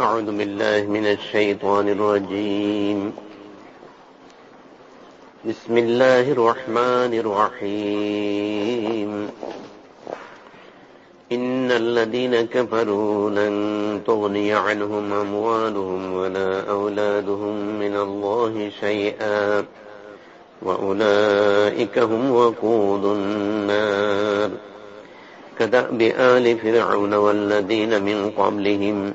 أعوذ بالله من الشيطان الرجيم. بسم الله الرحمن الرحيم. إن الذين كفروا لن تغني عنهم أموالهم ولا أولادهم من الله شيئا. وأولئك هم وقود النار. كدأب آل فرعون والذين من قبلهم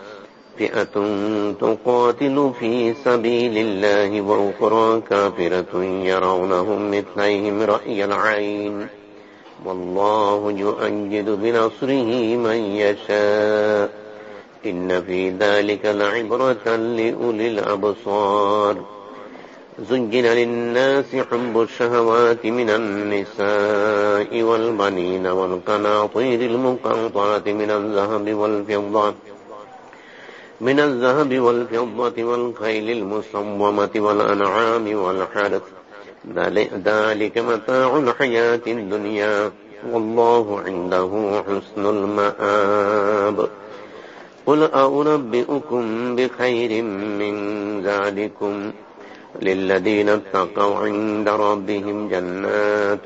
فئة تقاتل في سبيل الله وأخرى كافرة يرونهم مثليهم رأي العين. والله يؤيد بنصره من يشاء. إن في ذلك لعبرة لأولي الأبصار. زين للناس حب الشهوات من النساء والبنين والقناطير المقنطرة من الذهب والفضة. من الذهب والفضة والخيل المصومة والأنعام والحرث ذلك متاع الحياة الدنيا. والله عنده حسن المآب. قل أنبئكم بخير من ذلكم. للذين اتقوا عند ربهم جنات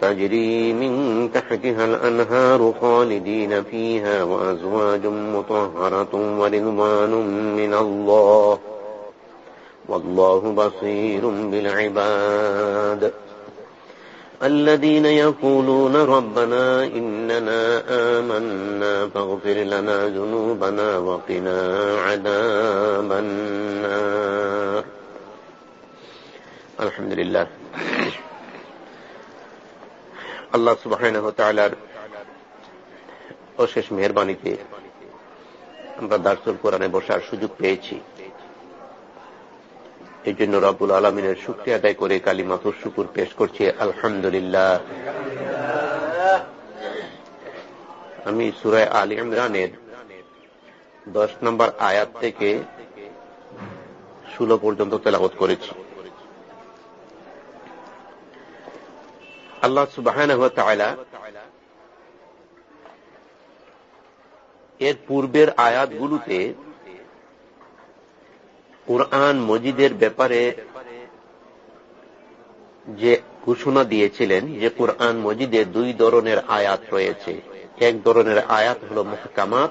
تجري من تحتها الأنهار خالدين فيها وأزواج مطهرة ورضوان من الله والله بصير بالعباد. الذين يقولون ربنا إننا آمنا فاغفر لنا ذنوبنا وقنا عذاب النار. আলহামদুলিল্লাহ। আল্লাহ সুবাহ অশেষ মেহরবানিতে আমরা দার্সুল কোরআনে বসার সুযোগ পেয়েছি। এই জন্য রব্বুল আলমিনের শুক্তি আদায় করে কালী মাথুর শুকুর পেশ করছি। আলহামদুলিল্লাহ। আমি সুরায় আলী ইমরানের দশ নম্বর আয়াত থেকে ষোলো পর্যন্ত তেলাবত করেছি। আল্লাহ সুবাহ এর পূর্বের আয়াতগুলোতে কোরআন মজিদের ব্যাপারে যে ঘোষণা দিয়েছিলেন যে কোরআন মজিদে দুই ধরনের আয়াত রয়েছে। এক ধরনের আয়াত হল মহকামাত,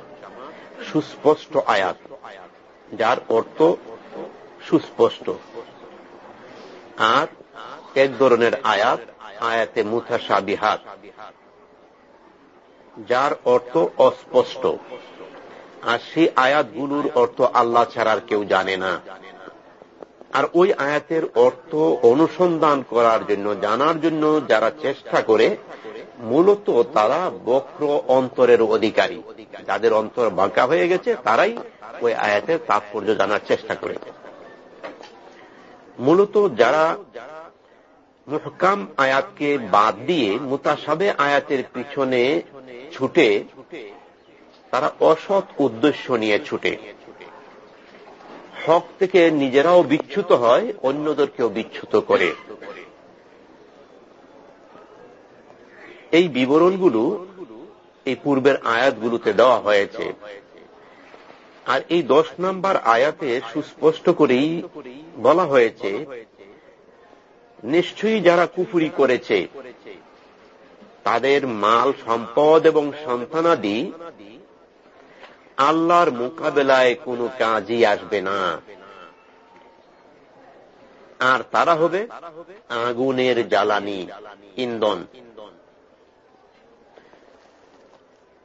সুস্পষ্ট আয়াত, যার অর্থ সুস্পষ্ট। আর এক ধরনের আয়াত আয়াতে মুথাসাবিহাত যার অর্থ অস্পষ্ট। আর সেই আয়াতগুলোর অর্থ আল্লাহ ছাড়ার কেউ জানে না। আর ওই আয়াতের অর্থ অনুসন্ধান করার জন্য, জানার জন্য যারা চেষ্টা করে, মূলত তারা বক্র অন্তরের অধিকারী। যাদের অন্তর বাঁকা হয়ে গেছে, তারাই ওই আয়াতের তাৎপর্য জানার চেষ্টা করে মূলত যারা মুহকাম আয়াতকে বাদ দিয়ে মুতাসাবে আয়াতের পিছনে ছুটে তারা অসৎ উদ্দেশ্য নিয়ে ছুটে। হক থেকে নিজেরাও বিচ্যুত হয়, অন্যদেরকেও বিচ্যুত করে। এই বিবরণগুলো এই পূর্বের আয়াতগুলোতে দেওয়া হয়েছে। আর এই দশ নাম্বার আয়াতে সুস্পষ্ট করেই বলা হয়েছে নিশ্চয়ই যারা কুফুরি করেছে, তাদের মাল, সম্পদ এবং সন্তানাদি আল্লাহর মোকাবেলায় কোনো কাজই আসবে না। আর তারা হবে আগুনের জ্বালানি, ইন্ধন।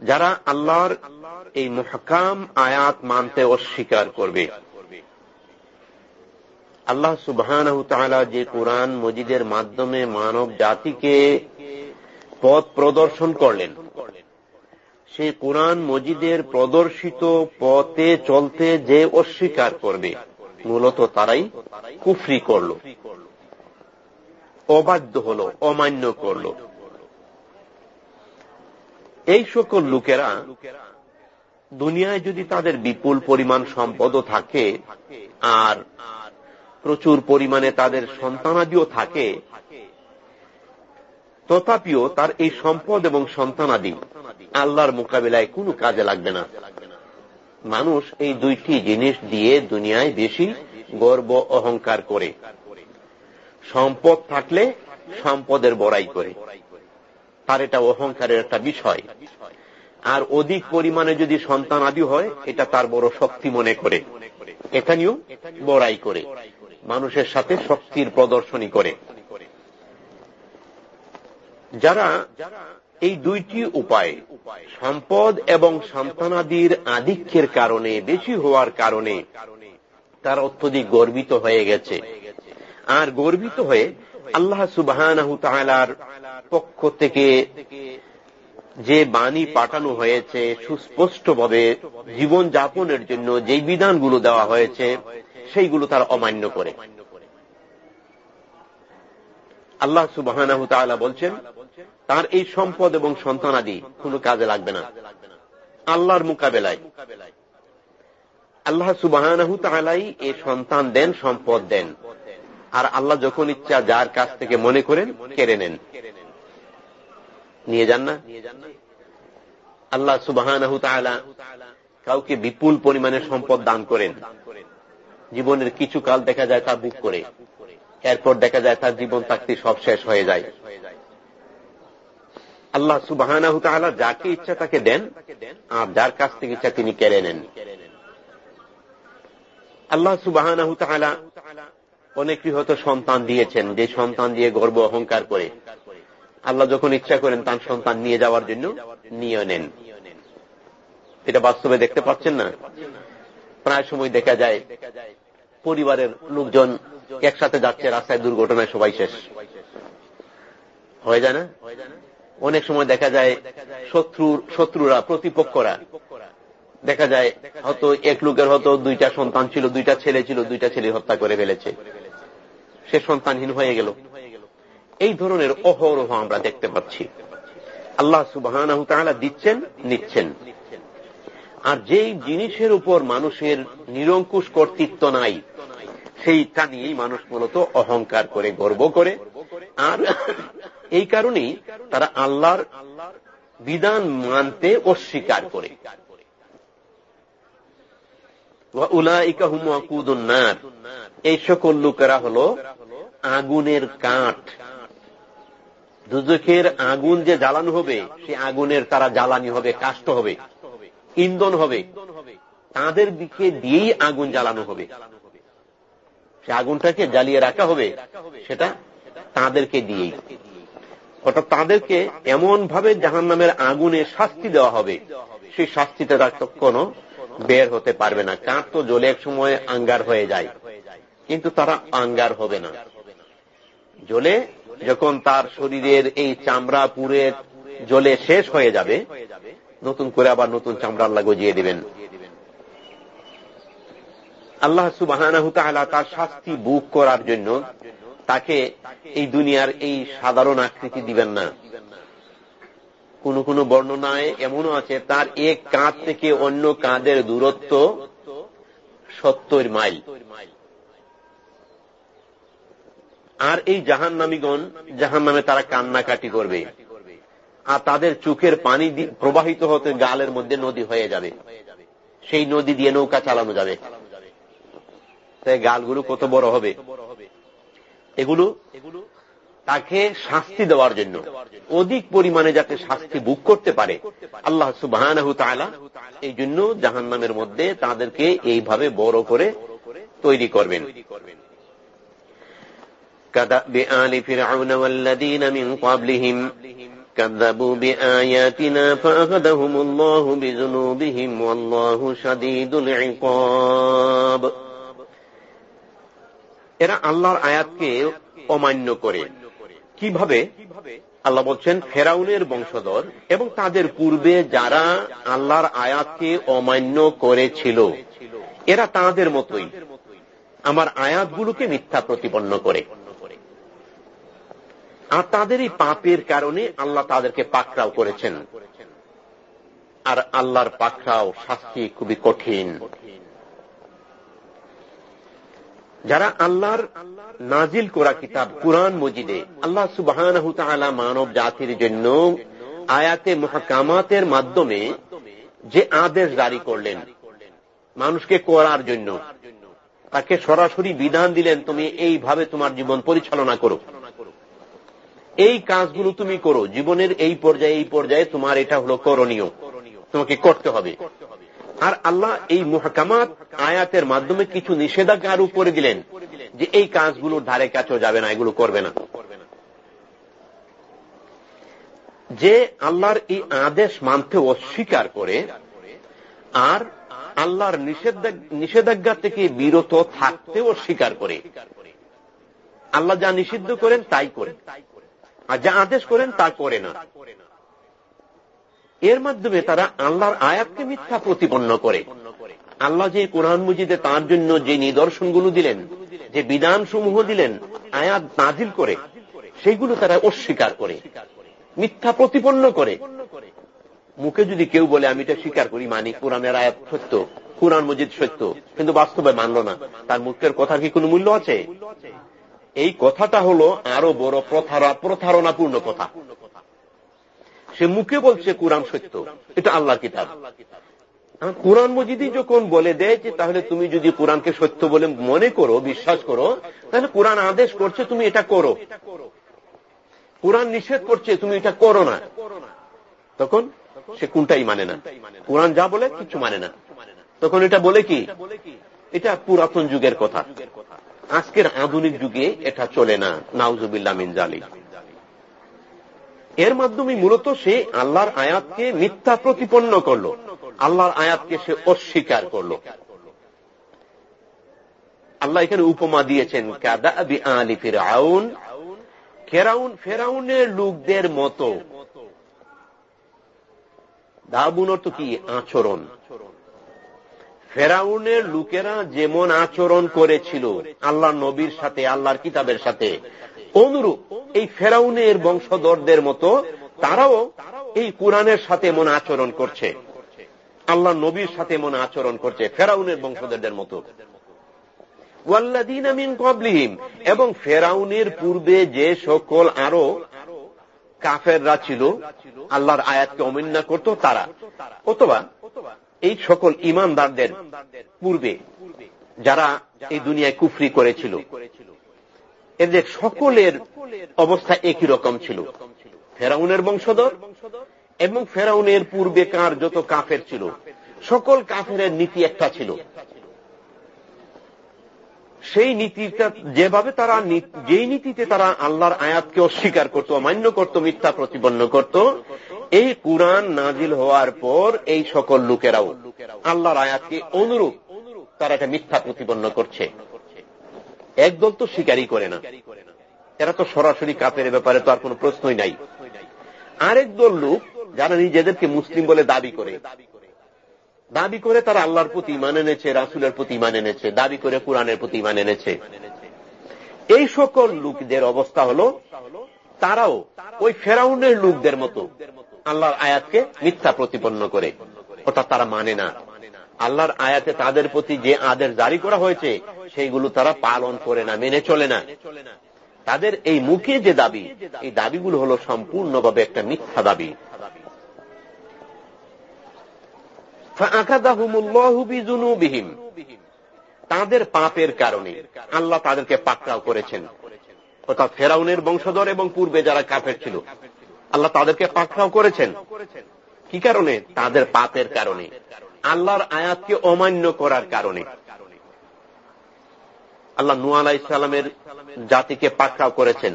যারা আল্লাহর এই মহকাম আয়াত মানতে অস্বীকার করবে। আল্লাহ সুবহান যে কোরআন মজিদের মাধ্যমে মানব জাতিকে পথ প্রদর্শন করলেন। সেই কোরআন মজিদের প্রদর্শিত পথে চলতে যে অস্বীকার করবে, মূলত তারাই কুফরি করল, অবাধ্য হল, অমান্য করল। এই সকল লোকেরা দুনিয়ায় যদি তাদের বিপুল পরিমাণ সম্পদও থাকে, আর প্রচুর পরিমাণে তাদের সন্তানাদিও থাকে। তথাপিও তার এই সম্পদ এবং সন্তানাদি আল্লাহর মোকাবিলায় কোনো কাজে লাগবে না। মানুষ এই দুইটি জিনিস দিয়ে দুনিয়ায় বেশি গর্ব অহংকার করে। সম্পদ থাকলে সম্পদের বড়াই করে। তার এটা অহংকারের একটা বিষয়। আর অধিক পরিমাণে যদি সন্তান আদি হয়, এটা তার বড় শক্তি মনে করে। এখানেও বড়াই করে। মানুষের সাথে শক্তির প্রদর্শনী করে। যারা এই দুইটি উপায়, সম্পদ এবং সন্তানাদির আধিক্যের কারণে, বেশি হওয়ার কারণে, তার অত্যধিক গর্বিত হয়ে গেছে। আর গর্বিত হয়ে আল্লাহ সুবাহ পক্ষ থেকে যে বাণী পাঠানো হয়েছে, সুস্পষ্টভাবে জীবন যাপনের জন্য যেই বিধানগুলো দেওয়া হয়েছে সেইগুলো তার অমান্য করে। আল্লাহ সুবাহ বলছেন, তার এই সম্পদ এবং সন্তানাদি কোনো কাজে লাগবে না। আল্লাহর মোকাবেলায়। আল্লাহ সুবাহ এ সন্তান দেন, সম্পদ দেন। আর আল্লাহ যখন ইচ্ছা যার কাছ থেকে মনে করেন, কেড়ে নেন। নিয়ে যান না? আল্লাহ সুবাহ কাউকে বিপুল পরিমাণে সম্পদ দান করেন। জীবনের কিছু কাল দেখা যায় তা বুক করে। এরপর দেখা যায় তার জীবন থাকতে সব শেষ হয়ে যায়। আল্লাহ সুবাহ যাকে ইচ্ছা তাকে দেন, আর যার কাছ থেকে ইচ্ছা তিনি কেড়ে নেন। আল্লাহ সুবাহ অনেকই হয়তো সন্তান দিয়েছেন, যে সন্তান দিয়ে গর্ব অহংকার করে। আল্লাহ যখন ইচ্ছা করেন তার সন্তান নিয়ে যাওয়ার জন্য নিয়ে নেন। এটা বাস্তবে দেখতে পাচ্ছেন না? প্রায় সময় দেখা যায় পরিবারের লোকজন একসাথে যাচ্ছে, রাস্তায় দুর্ঘটনায় সবাই শেষ। হয়ে যায় না? অনেক সময় দেখা যায় শত্রুর শত্রুরা, প্রতিপক্ষরা। দেখা যায় হয়তো এক লোকের হয়তো দুইটা সন্তান ছিল, দুইটা ছেলে ছিল, দুইটা ছেলে হত্যা করে ফেলেছে। সে সন্তানহীন হয়ে গেল। এই ধরনের অহরহ আমরা দেখতে পাচ্ছি। আল্লাহ সুবাহ দিচ্ছেন, নিচ্ছেন। আর যেই জিনিসের উপর মানুষের নিরঙ্কুশ কর্তৃত্ব নাই সেইটা নিয়েই মানুষ মূলত অহংকার করে, গর্ব করে। আর এই কারণেই তারা আল্লাহর বিধান মানতে অস্বীকার করে। এই সকল লোকেরা হল আগুনের কাঠ। দুজখের আগুন যে জ্বালানো হবে, সে আগুনের তারা জ্বালানি হবে কাষ্ট হবে। ইন্ধন হবে, তাদের দিকে দিয়েই আগুন জ্বালানো হবে। সে আগুনটাকে জ্বালিয়ে রাখা হবে, সেটা তাদেরকে দিয়েই। অর্থাৎ তাদেরকে এমন ভাবে জাহান নামের আগুনে শাস্তি দেওয়া হবে, সেই শাস্তিতে তার কোনো বের হতে পারবে না। কাঁট তো জলে এক সময় আঙ্গার হয়ে যায়, কিন্তু তারা আঙ্গার হবে না। জলে যখন তার শরীরের এই চামড়া পুরে জলে শেষ হয়ে যাবে নতুন করে আবার নতুন চামড়া আল্লাহ গজিয়ে দেবেন। আল্লাহ সুবাহ তার শাস্তি বুক করার জন্য তাকে এই দুনিয়ার এই সাধারণ আকৃতি দিবেন না। কোন কোন বর্ণনায় এমনও আছে, তার এক কাঁধ থেকে অন্য কাঁধের দূরত্ব সত্তর মাইল। আর এই জাহান নামীগণ জাহান নামে তারা কান্নাকাটি করবে। আর তাদের চোখের পানি প্রবাহিত হতে গালের মধ্যে নদী হয়ে যাবে সেই নদী দিয়ে নৌকা চালানো যাবে তাই গালগুলো কত বড় হবে এগুলো তাকে শাস্তি দেওয়ার জন্য অধিক পরিমাণে যাতে শাস্তি বুক করতে পারে আল্লাহ সুবাহ এই জন্য জাহান নামের মধ্যে তাদেরকে এইভাবে বড় করে তৈরি করবেন كدأب آل فرعون والذين من قبلهم كذبوا بآياتنا فأخذهم الله بذنوبهم والله شديد العقاب এরা আল্লাহর আয়াতকে অমান্য করে কিভাবে আল্লাহ বলছেন ফেরাউনের বংশধর এবং তাদের পূর্বে যারা আল্লাহর আয়াতকে অমান্য করেছিল এরা তাদের মতোই আমার আয়াতগুলোকে মিথ্যা প্রতিপন্ন করে আর তাদের এই পাপের কারণে আল্লাহ তাদেরকে পাকড়াও করেছেন। আর আল্লাহর পাকড়াও শাস্তি খুবই কঠিন। যারা আল্লাহর নাজিল করা কিতাব কুরআন মজিদে, আল্লাহ সুবাহ মানব জাতির জন্য আয়াতে মহাকামাতের মাধ্যমে যে আদেশ জারি করলেন মানুষকে করার জন্য, তাকে সরাসরি বিধান দিলেন, তুমি এইভাবে তোমার জীবন পরিচালনা করো। এই কাজগুলো তুমি করো। জীবনের এই পর্যায়ে এই পর্যায়ে তোমার এটা হলো করণীয়। তোমাকে করতে হবে। আর আল্লাহ এই মহাকামাত আয়াতের মাধ্যমে কিছু নিষেধাজ্ঞা আরও করে দিলেন যে এই কাজগুলোর ধারে কাছেও যাবে না, এগুলো করবে না। যে আল্লাহর এই আদেশ মানতে অস্বীকার করে, আর আল্লাহর নিষেধাজ্ঞা থেকে বিরত থাকতে অস্বীকার করে। আল্লাহ যা নিষিদ্ধ করেন, তাই করে আর যা আদেশ করেন তা করে না। এর মাধ্যমে তারা আল্লাহর আয়াতকে মিথ্যা প্রতিপন্ন করে। আল্লাহ যে কোরআন মুজিদে তার জন্য যে নিদর্শনগুলো দিলেন, যে বিধান সমূহ দিলেন, আয়াত নাজিল করে সেইগুলো তারা অস্বীকার করে, মিথ্যা প্রতিপন্ন করে। মুখে যদি কেউ বলে, আমি এটা স্বীকার করি, মানি কোরআনের আয়াত সত্য, কোরআন মজিদ সত্য, কিন্তু বাস্তবে মানল না। তার মুখের কথার কি কোনো মূল্য আছে? এই কথাটা হলো আরও বড় প্রথারণাপূর্ণ কথা। সে মুখে বলছে কোরআন সত্য। এটা আল্লাহ কিতাব। কোরআন মজিদি যখন বলে দেয় যে তাহলে তুমি যদি কোরআনকে সত্য বলে মনে করো, বিশ্বাস করো, তাহলে কোরআন আদেশ করছে তুমি এটা করো। কোরআন নিষেধ করছে তুমি এটা করো না। তখন সে কোনটাই মানে না। কোরআন যা বলে, কিছু মানে না। তখন এটা বলে কি? এটা পুরাতন যুগের কথা। আজকের আধুনিক যুগে এটা চলে না নাউজুবিল্লা মিনজালি এর মাধ্যমে মূলত সে আল্লাহর আয়াতকে মিথ্যা প্রতিপন্ন করল, আল্লাহর আয়াতকে সে অস্বীকার করল। আল্লাহ এখানে উপমা দিয়েছেন, কাদা বি আলি ফিরাউন ফেরাউন, ফেরাউনের লোকদের মতো। দাবুন অর্থ কি? আচরণ। ফেরাউনের লোকেরা যেমন আচরণ করেছিল আল্লাহ নবীর সাথে, আল্লাহর কিতাবের সাথে। অনুরূপ এই ফেরাউনের বংশধরদের মতো তারাও এই কোরআনের সাথে মন আচরণ করছে। আল্লাহ নবীর সাথে মন আচরণ করছে, ফেরাউনের বংশধরদের মতো। কবলিহিম এবং ফেরাউনের পূর্বে যে সকল আরও কাফেররা ছিল, আল্লাহর আয়াতকে অমান্য করত তারা। অথবা এই সকল ইমানদারদের পূর্বে যারা এই দুনিয়ায় কুফরি করেছিল, এদের সকলের অবস্থা একই রকম ছিল। ফেরাউনের বংশধর এবং ফেরাউনের পূর্বে পূর্বেকার যত কাফের ছিল, সকল কাফের নীতি একটা ছিল। সেই নীতিটা যেভাবে তারা যেই নীতিতে তারা আল্লাহর আয়াতকে অস্বীকার করত, অমান্য করত, মিথ্যা প্রতিপন্ন করত, এই কোরআন নাজিল হওয়ার পর এই সকল লোকেরাও আল্লাহর আয়াতকে অনুরূপ তারা এটা মিথ্যা প্রতিপন্ন করছে। একদল তো স্বীকারই করে না। এরা তো সরাসরি কাপের ব্যাপারে তো আর কোন প্রশ্নই নাই। আরেক দল লোক যারা নিজেদেরকে মুসলিম বলে দাবি করে দাবি করে তারা আল্লাহর প্রতি ইমান এনেছে, রাসুলের প্রতি ইমান এনেছে, দাবি করে কোরআনের প্রতি ইমান এনেছে। এই সকল লোকদের অবস্থা হল, তারাও ওই ফেরাউনের লোকদের মতো আল্লাহর আয়াতকে মিথ্যা প্রতিপন্ন করে। অর্থাৎ তারা মানে না। আল্লাহর আয়াতে তাদের প্রতি যে আদেশ জারি করা হয়েছে, সেইগুলো তারা পালন করে না, মেনে চলে না। তাদের এই মুখে যে দাবি, এই দাবিগুলো হল সম্পূর্ণভাবে একটা মিথ্যা দাবি। তাদের পাপের কারণে আল্লাহ তাদেরকে পাকড়াও করেছেন। অর্থাৎ ফেরাউনের বংশধর এবং পূর্বে যারা কাফের ছিল, আল্লাহ তাদেরকে পাকড়াও করেছেন। কি কারণে? তাদের পাপের কারণে। আল্লাহর আয়াতকে অমান্য করার কারণে। আল্লাহ নু ইসলামের জাতিকে পাকড়াও করেছেন।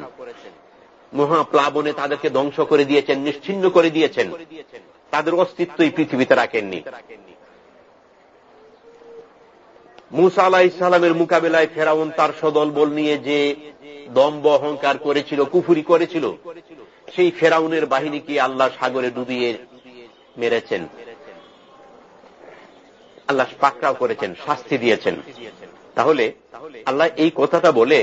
মহাপ্লাবনে তাদেরকে ধ্বংস করে দিয়েছেন, নিশ্চিন্ন করে দিয়েছেন। তাদের অস্তিত্বই পৃথিবীতে রাখেননি। মুসা আলাহ ইসলামের মোকাবেলায় ফেরাউন তার সদল বল নিয়ে যে দম্ব অহংকার করেছিল, কুফুরি করেছিল, সেই ফেরাউনের বাহিনীকে আল্লাহ সাগরে ডুবিয়ে মেরেছেন। আল্লাহ পাকড়াও করেছেন, শাস্তি দিয়েছেন। তাহলে আল্লাহ এই কথাটা বলে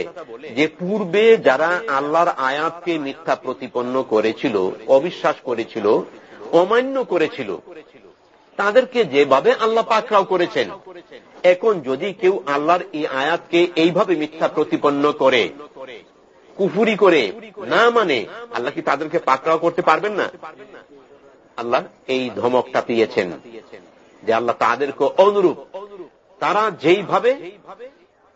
যে পূর্বে যারা আল্লাহর আয়াতকে মিথ্যা প্রতিপন্ন করেছিল, অবিশ্বাস করেছিল অমান্য করেছিল। তাদেরকে যেভাবে আল্লাহ পাকড়াও করেছেন, এখন যদি কেউ আল্লাহর এই আয়াতকে এইভাবে মিথ্যা প্রতিপন্ন করে, কুফুরি করে, না মানে আল্লাহ কি তাদেরকে পাকড়াও করতে পারবেন না? আল্লাহ এই ধমকটা পেয়েছেন যে আল্লাহ তাদেরকে অনুরূপ, তারা যেইভাবে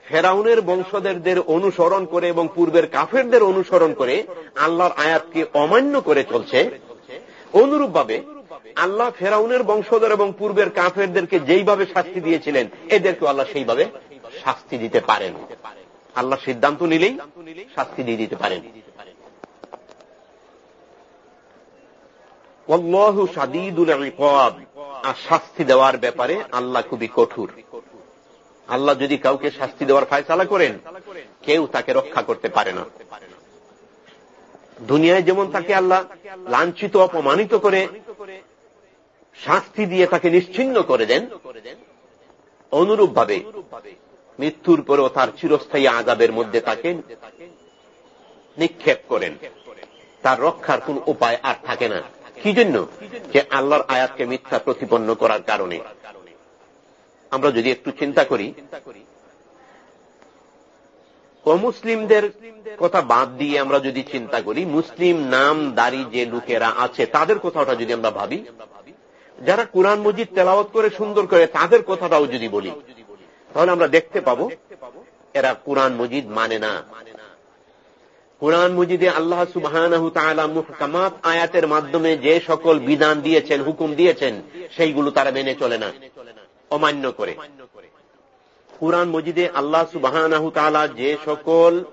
ফেরাউনের বংশধরদের অনুসরণ করে এবং পূর্বের কাফেরদের অনুসরণ করে আল্লাহর আয়াতকে অমান্য করে চলছে অনুরূপভাবে আল্লাহ ফেরাউনের বংশধর এবং পূর্বের কাফেরদেরকে যেইভাবে শাস্তি দিয়েছিলেন এদেরকে আল্লাহ সেইভাবে শাস্তি দিতে পারেন। আল্লাহ সিদ্ধান্ত নিলেই শাস্তি দিয়ে দিতে পারেন। আর শাস্তি দেওয়ার ব্যাপারে আল্লাহ খুবই কঠোর। আল্লাহ যদি কাউকে শাস্তি দেওয়ার ফায়সালা করেন, কেউ তাকে রক্ষা করতে পারে না। দুনিয়ায় যেমন তাকে আল্লাহ লাঞ্ছিত, অপমানিত করে, শাস্তি দিয়ে তাকে নিশ্চিন্ন করে দেন অনুরূপ ভাবে মৃত্যুর পরেও তার চিরস্থায়ী আজাবের মধ্যে তাকে নিক্ষেপ করেন। তার রক্ষার কোন উপায় আর থাকে না। কি জন্য? যে আল্লাহর আয়াতকে মিথ্যা প্রতিপন্ন করার কারণে। আমরা যদি একটু চিন্তা করি অমুসলিমদের কথা বাদ দিয়ে আমরা যদি চিন্তা করি, মুসলিম নাম দাড়ি যে লোকেরা আছে, তাদের কথাটা যদি আমরা ভাবি, যারা কোরআন মজিদ তেলাওয়াত করে সুন্দর করে তাদের কথাটাও যদি বলি, তাহলে আমরা দেখতে পাব এরা কোরআন মজিদ মানে না। কোরআন মজিদে আল্লাহ সুবাহ মুহকামাত আয়াতের মাধ্যমে যে সকল বিধান দিয়েছেন, হুকুম দিয়েছেন, সেইগুলো তারা মেনে চলে না, অমান্য করে। কোরআন মজিদে আল্লাহ সুবাহ যে সকল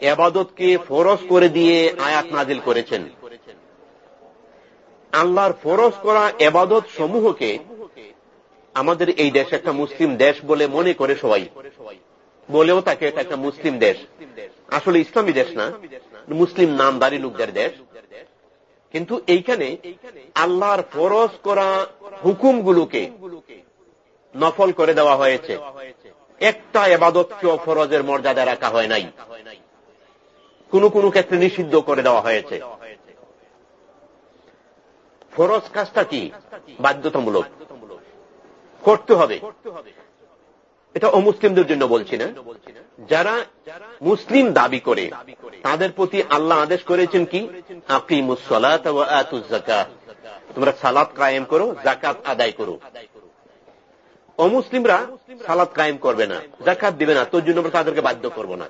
এবাদতকে ফরস করে দিয়ে আয়াত নাজিল করেছেন। আল্লাহর ফরজ করা এবাদত সমূহকে আমাদের এই দেশ একটা মুসলিম দেশ বলে মনে করে সবাই। বলেও তাকে এটা একটা মুসলিম দেশ। আসলে ইসলামী দেশ না, মুসলিম নামদারি লোকদের দেশ। কিন্তু এইখানে আল্লাহর ফরজ করা হুকুমগুলোকে নফল করে দেওয়া হয়েছে। একটা এবাদতকেও ফরজের মর্যাদা রাখা হয় নাই। কোন কোন ক্ষেত্রে নিষিদ্ধ করে দেওয়া হয়েছে। ফরজ কাজটা কি? বাধ্যতামূলক। করতে হবে। এটা অমুসলিমদের জন্য বলছি না। যারা মুসলিম দাবি করে, তাদের প্রতি আল্লাহ আদেশ করেছেন কি? আপনি মুসলাত তোমরা সালাত কায়েম করো জাকাত আদায় করো। অমুসলিমরা সালাত কায়েম করবে না জাকাত দিবে না, তোর জন্য আমরা তাদেরকে বাধ্য করব না।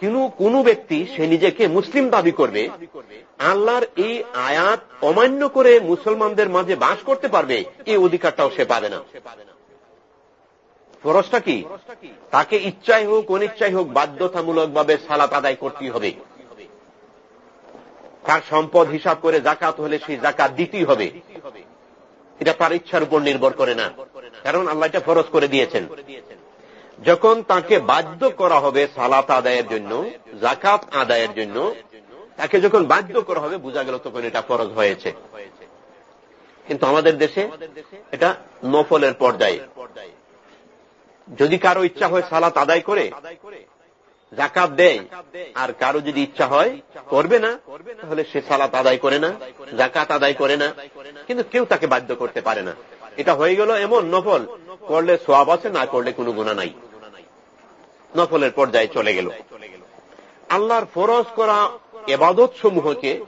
কিন্তু কোন ব্যক্তি সে নিজেকে মুসলিম দাবি করবে, আল্লাহর এই আয়াত অমান্য করে মুসলমানদের মাঝে বাস করতে পারবে, এই অধিকারটাও সে পাবে না। ফরসটা কি? তাকে ইচ্ছাই হোক, অনিচ্ছাই হোক বাধ্যতামূলক ভাবে সালাত আদায় করতে হবে। তার সম্পদ হিসাব করে জাকাত হলে সেই জাকাত দিতেই হবে। এটা তার ইচ্ছার উপর নির্ভর করে না। কারণ আল্লাহ এটা ফরজ করে দিয়েছেন। যখন তাকে বাধ্য করা হবে সালাত আদায়ের জন্য জাকাত আদায়ের জন্য, তাকে যখন বাধ্য করা হবে, বোঝা গেল তখন এটা ফরজ হয়েছে। কিন্তু আমাদের দেশে এটা নফলের পর্যায়ে। যদি কারও ইচ্ছা হয় সালাত আদায় করে জাকাত দেয়, আর কারও যদি ইচ্ছা হয়, করবে না, তাহলে সে সালাত আদায় করে না জাকাত আদায় করে না। কিন্তু কেউ তাকে বাধ্য করতে পারে না। এটা হয়ে গেল এমন নফল। করলে সোয়াব আছে, না করলে কোনো গুণা নাই। নফলের পর্যায়ে চলে গেল। আল্লাহর ফরজ করা এবাদত সমূহকে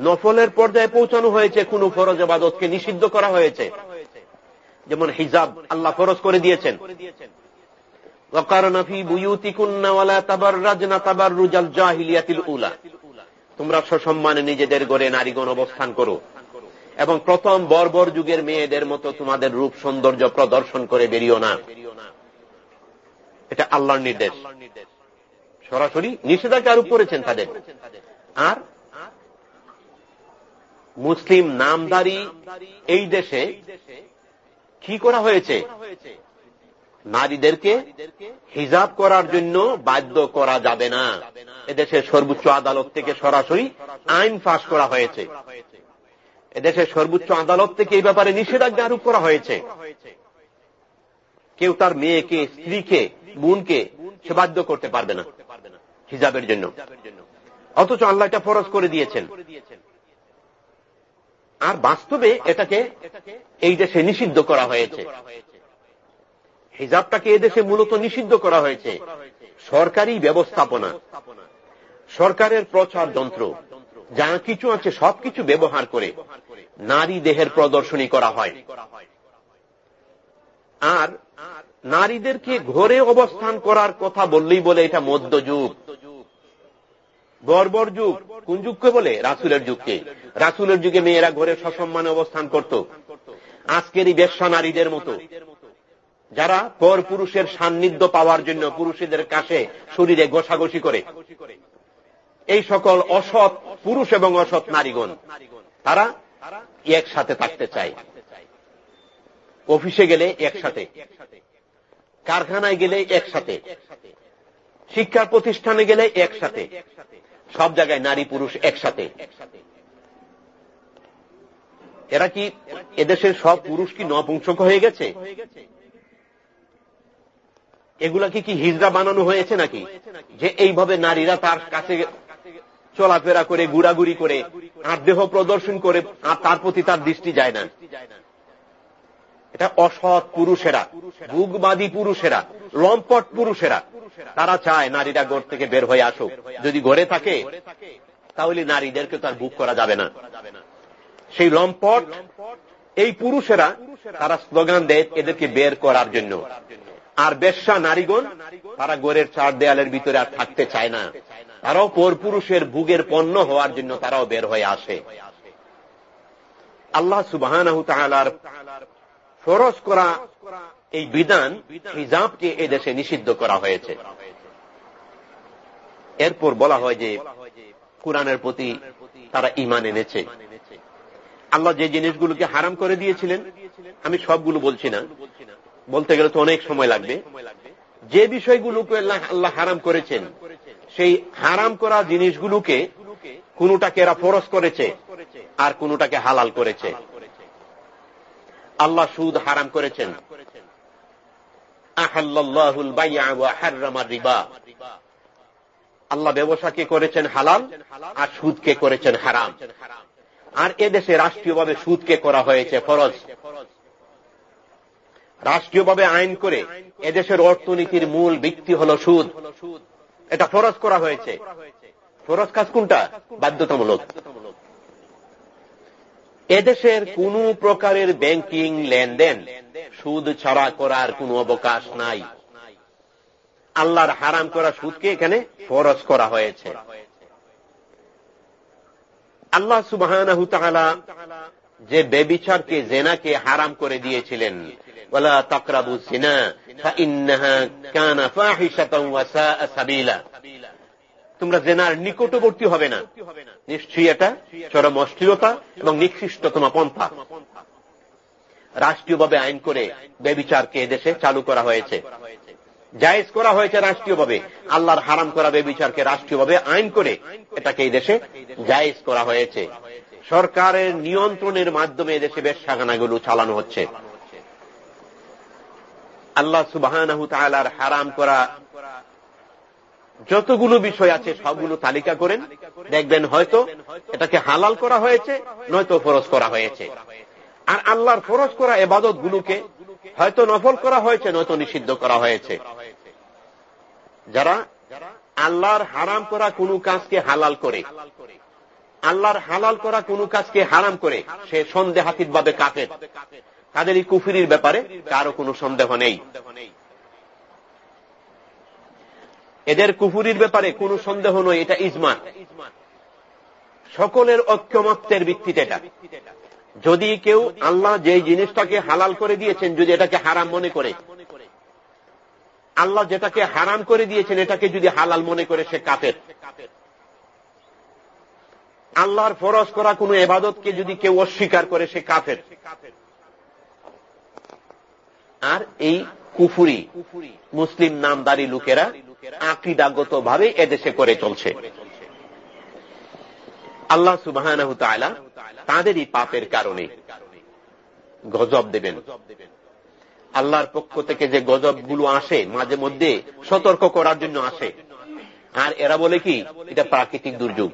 নফলের পর্যায়ে পৌঁছানো হয়েছে, কোন ফরজ এবাদতকে নিষিদ্ধ করা হয়েছে। যেমন হিজাব, আল্লাহ ফরজ করে দিয়েছেন। তোমরা সসম্মানে নিজেদের গড়ে নারীগণ অবস্থান করো। এবং প্রথম বর্বর যুগের মেয়েদের মতো তোমাদের রূপ সৌন্দর্য প্রদর্শন করে বেরিও না। এটা আল্লাহর নির্দেশ। সরাসরি নিষেধাজ্ঞা আরোপ করেছেন তাদের। আর মুসলিম নামদারি এই দেশে কি করা হয়েছে? নারীদেরকে হিজাব করার জন্য বাধ্য করা যাবে না। এদেশের সর্বোচ্চ আদালত থেকে সরাসরি আইন পাশ করা হয়েছে। এদেশের সর্বোচ্চ আদালত থেকে এই ব্যাপারে নিষেধাজ্ঞা আরোপ করা হয়েছে। কেউ তার মেয়েকে, স্ত্রীকে, বোনকে সে বাধ্য করতে পারবে না হিজাবের জন্য। অথচ আল্লাহ এটা ফরজ করে দিয়েছেন। আর বাস্তবে এটাকে এই দেশে নিষিদ্ধ করা হয়েছে। হিজাবটাকে এদেশে মূলত নিষিদ্ধ করা হয়েছে। সরকারি ব্যবস্থাপনা। সরকারের প্রচার যন্ত্র। যা কিছু আছে, সবকিছু ব্যবহার করে নারী দেহের প্রদর্শনী করা হয়। আর নারীদেরকে ঘরে অবস্থান করার কথা বললেই বলে এটা মধ্যযুগ বর্বর যুগ, কোন যুগকে বলে? রাসুলের যুগকে। রাসুলের যুগে মেয়েরা ঘরে সসম্মানে অবস্থান করত। আজকের এই ব্যবসা নারীদের মতো। যারা পর পুরুষের সান্নিধ্য পাওয়ার জন্য পুরুষদের কাছে শরীরে ঘষাঘষি করে। এই সকল অসৎ পুরুষ এবং অসৎ নারীগণ, তারা একসাথে থাকতে চায়। অফিসে গেলে একসাথে, কারখানায় গেলে একসাথে, শিক্ষা প্রতিষ্ঠানে গেলে একসাথে, সব জায়গায় নারী পুরুষ একসাথে। এরা কি এদেশের সব পুরুষ কি নপুংসক হয়ে গেছে? এগুলাকে কি হিজড়া বানানো হয়েছে নাকি? যে এইভাবে নারীরা তার কাছে চলাফেরা করে গুড়াগুড়ি করে, আর দেহ প্রদর্শন করে, আর তার প্রতি তার দৃষ্টি যায় না। এটা অসৎ পুরুষেরা, বুগবাদী পুরুষেরা, লম্পট পুরুষেরা, তারা চায় নারীরা ঘর থেকে বের হয়ে আসুক। যদি ঘরে থাকে, তাহলে নারীদেরকে তার বুক করা যাবে না। সেই লম্পট, এই পুরুষেরা, তারা স্লোগান দেয় এদেরকে বের করার জন্য। আর বেশ্যা নারীগণ, তারা গোরের চার দেয়ালের ভিতরে আর থাকতে চায় না। তারাও পর পুরুষের ভুগের পণ্য হওয়ার জন্য তারাও বের হয়ে আসে। আল্লাহ সুবাহ ফরজ করা এই বিধান হিজাবকে এদেশে নিষিদ্ধ করা হয়েছে। এরপর বলা হয় যে, কোরআনের প্রতি তারা ইমান এনেছে। আল্লাহ যে জিনিসগুলোকে হারাম করে দিয়েছিলেন, আমি সবগুলো বলছি না। বলতে গেলে তো অনেক সময় লাগবে। যে বিষয়গুলোকে আল্লাহ হারাম করেছেন সেই হারাম করা জিনিসগুলোকে কোনটাকে এরা ফরস করেছে আর কোনটাকে হালাল করেছে। আল্লাহ সুদ হারাম করেছেন। আল্লাহ ব্যবসাকে করেছেন হালাল আর সুদকে করেছেন হারাম। আর এদেশে রাষ্ট্রীয়ভাবে সুদকে করা হয়েছে ফরজ। রাষ্ট্রীয়ভাবে আইন করে এদেশের অর্থনীতির মূল ভিত্তি হল সুদ। এটা ফরজ করা হয়েছে। ফরজ কাজ কোনটা? বাধ্যতামূলক। এদেশের কোন প্রকারের ব্যাংকিং লেনদেন সুদ ছাড়া করার কোন অবকাশ নাই। আল্লাহর হারাম করা সুদকে এখানে ফরজ করা হয়েছে। আল্লাহ সুবাহ যে বেবিচারকে জেনাকে হারাম করে দিয়েছিলেন বলা তকরাবু সিনা সাবিলা তোমরা জেনার নিকটবর্তী হবে না। নিশ্চয়ই এটা চরম অশ্লীলতা এবং নিকৃষ্টতম পন্থা। রাষ্ট্রীয়ভাবে আইন করে বেবিচারকে এদেশে চালু করা হয়েছে। জায়েজ করা হয়েছে রাষ্ট্রীয়ভাবে। আল্লাহর হারাম করা বেবিচারকে রাষ্ট্রীয়ভাবে আইন করে এটাকে এই দেশে জায়েজ করা হয়েছে। সরকারের নিয়ন্ত্রণের মাধ্যমে এদেশে বেশাখানাগুলো চালানো হচ্ছে। আল্লাহ সুবাহ হারাম করা যতগুলো বিষয় আছে সবগুলো তালিকা করেন। দেখবেন হয়তো এটাকে হালাল করা হয়েছে, নয়তো ফরজ করা হয়েছে। আর আল্লাহর ফরজ করা এবাদত গুলোকে হয়তো নফল করা হয়েছে, নয়তো নিষিদ্ধ করা হয়েছে। যারা আল্লাহর হারাম করা কোনো কাজকে হালাল করে, আল্লাহর হালাল করা কোনো কাজকে হারাম করে, সে সন্দেহাতীত ভাবে কাফের। তাদের এই কুফিরির ব্যাপারে? কারও কোনো সন্দেহ নেই। এদের কুফুরির ব্যাপারে কোনো সন্দেহ নয়, এটা ইজমান সকলের ঐক্যমত্যের ভিত্তিতে এটা। যদি কেউ আল্লাহ যে জিনিসটাকে হালাল করে দিয়েছেন, যদি এটাকে হারাম মনে করে, আল্লাহ যেটাকে হারাম করে দিয়েছেন, এটাকে যদি হালাল মনে করে, সে কাপের আল্লাহর ফরজ করা কোন এবাদতকে যদি কেউ অস্বীকার করে, সে কাফের। আর এই কুফুরি মুসলিম নামদারি লোকেরা আকিদাগত ভাবে এদেশে করে চলছে। আল্লাহ সুবাহ তাদের এই পাপের কারণে গজব দেবেন। আল্লাহর পক্ষ থেকে যে গজবগুলো আসে, মাঝে মধ্যে সতর্ক করার জন্য আসে। আর এরা বলে কি, এটা প্রাকৃতিক দুর্যোগ।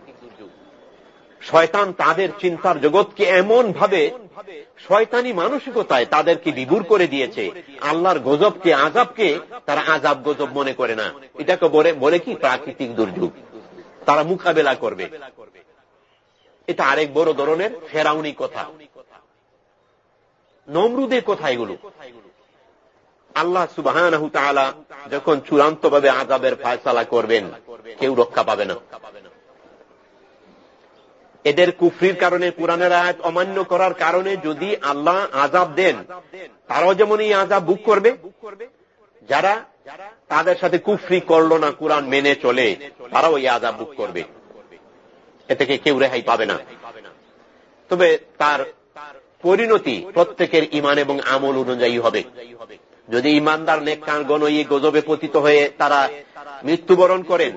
শয়তান তাদের চিন্তার জগৎকে এমন ভাবে শয়তানি মানসিকতায় তাদেরকে বিভুর করে দিয়েছে। আল্লাহর গজবকে আজাবকে তারা আজাব গজব মনে করে না। এটাকে বলে কি? প্রাকৃতিক দুর্যোগ। তারা মোকাবেলা করবে। এটা আরেক বড় ধরনের ফেরাউনি কথা। নমরুদের কথা এগুলো। আল্লাহ সুবাহ যখন চূড়ান্ত ভাবে আজাবের ফায়সালা করবেন, কেউ রক্ষা পাবে না। এদের কুফরির কারণে কোরআনের আয়াত অমান্য করার কারণে যদি আল্লাহ আজাব দেন, তারাও যেমন এই আজাব বুক করবে। যারা তাদের সাথে কুফরি করল না কোরআন মেনে চলে, তারাও এই আজাব বুক করবে। এ থেকে কেউ রেহাই পাবে না। তবে তার পরিণতি প্রত্যেকের ইমান এবং আমল অনুযায়ী হবে। যদি ইমানদার নেকান এই গজবে পতিত হয়ে তারা মৃত্যুবরণ করেন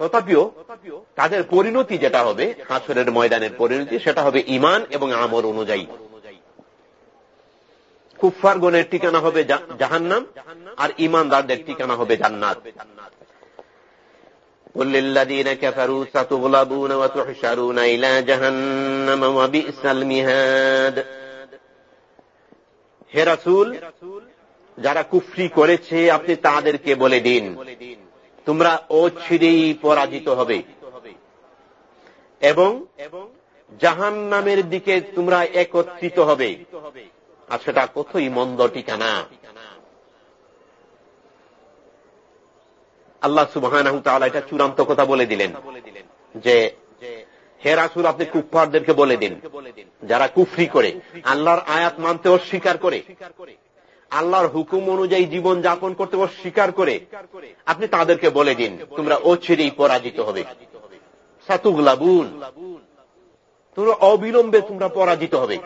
তথাপিও তাদের পরিণতি যেটা হবে, হাসরের ময়দানের পরিণতি, সেটা হবে ইমান এবং আমর অনুযায়ী। কুফার গণের ঠিকানা হবে জাহান্নাম, আর ইমানদারদের ঠিকানা হবে জান্নাত। হে রাসুল, যারা কুফরি করেছে, আপনি তাদেরকে বলে দিন। তোমরা অছিরেই পরাজিত হবে। এবং জাহান নামের দিকে তোমরা একত্রিত হবে। আর সেটা কতই মন্দ ঠিকানা। আল্লাহ সুবাহ এটা চূড়ান্ত কথা বলে দিলেন। যে, হে রাসুল, আপনি কুফারদেরকে বলে দিন। যারা কুফরি করে, আল্লাহর আয়াত মানতে অস্বীকার করে। আল্লাহর হুকুম অনুযায়ী জীবন যাপন করতে অস্বীকার করে আপনি তাদেরকে বলে দিন, তোমরা অচিরেই পরাজিত হবে। তোমরা অবিলম্বে তোমরা পরাজিত হবে।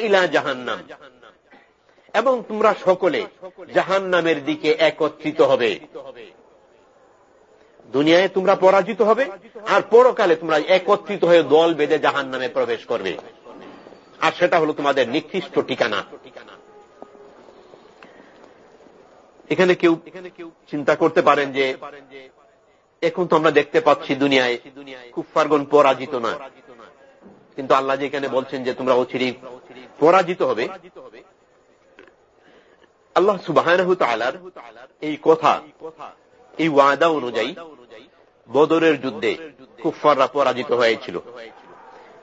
ইলা জাহান্নাম, এবং তোমরা সকলে জাহান নামের দিকে একত্রিত হবে। দুনিয়ায় তোমরা পরাজিত হবে, আর পরকালে তোমরা একত্রিত হয়ে দল বেঁধে জাহান নামে প্রবেশ করবে। আর সেটা হলো তোমাদের নির্দিষ্ট ঠিকানা। এখানে কেউ এখানে কেউ চিন্তা করতে পারেন যে, এখন তো আমরা দেখতে পাচ্ছি দুনিয়ায় কুফারগণ পরাজিত না। কিন্তু আল্লাহ যে এখানে বলছেন যে তোমরা অচিরি পরাজিত হবে। আল্লাহ সুবাহ এই কথা, এই ওয়াদা অনুযায়ী বদরের যুদ্ধে কুফাররা পরাজিত হয়েছিল।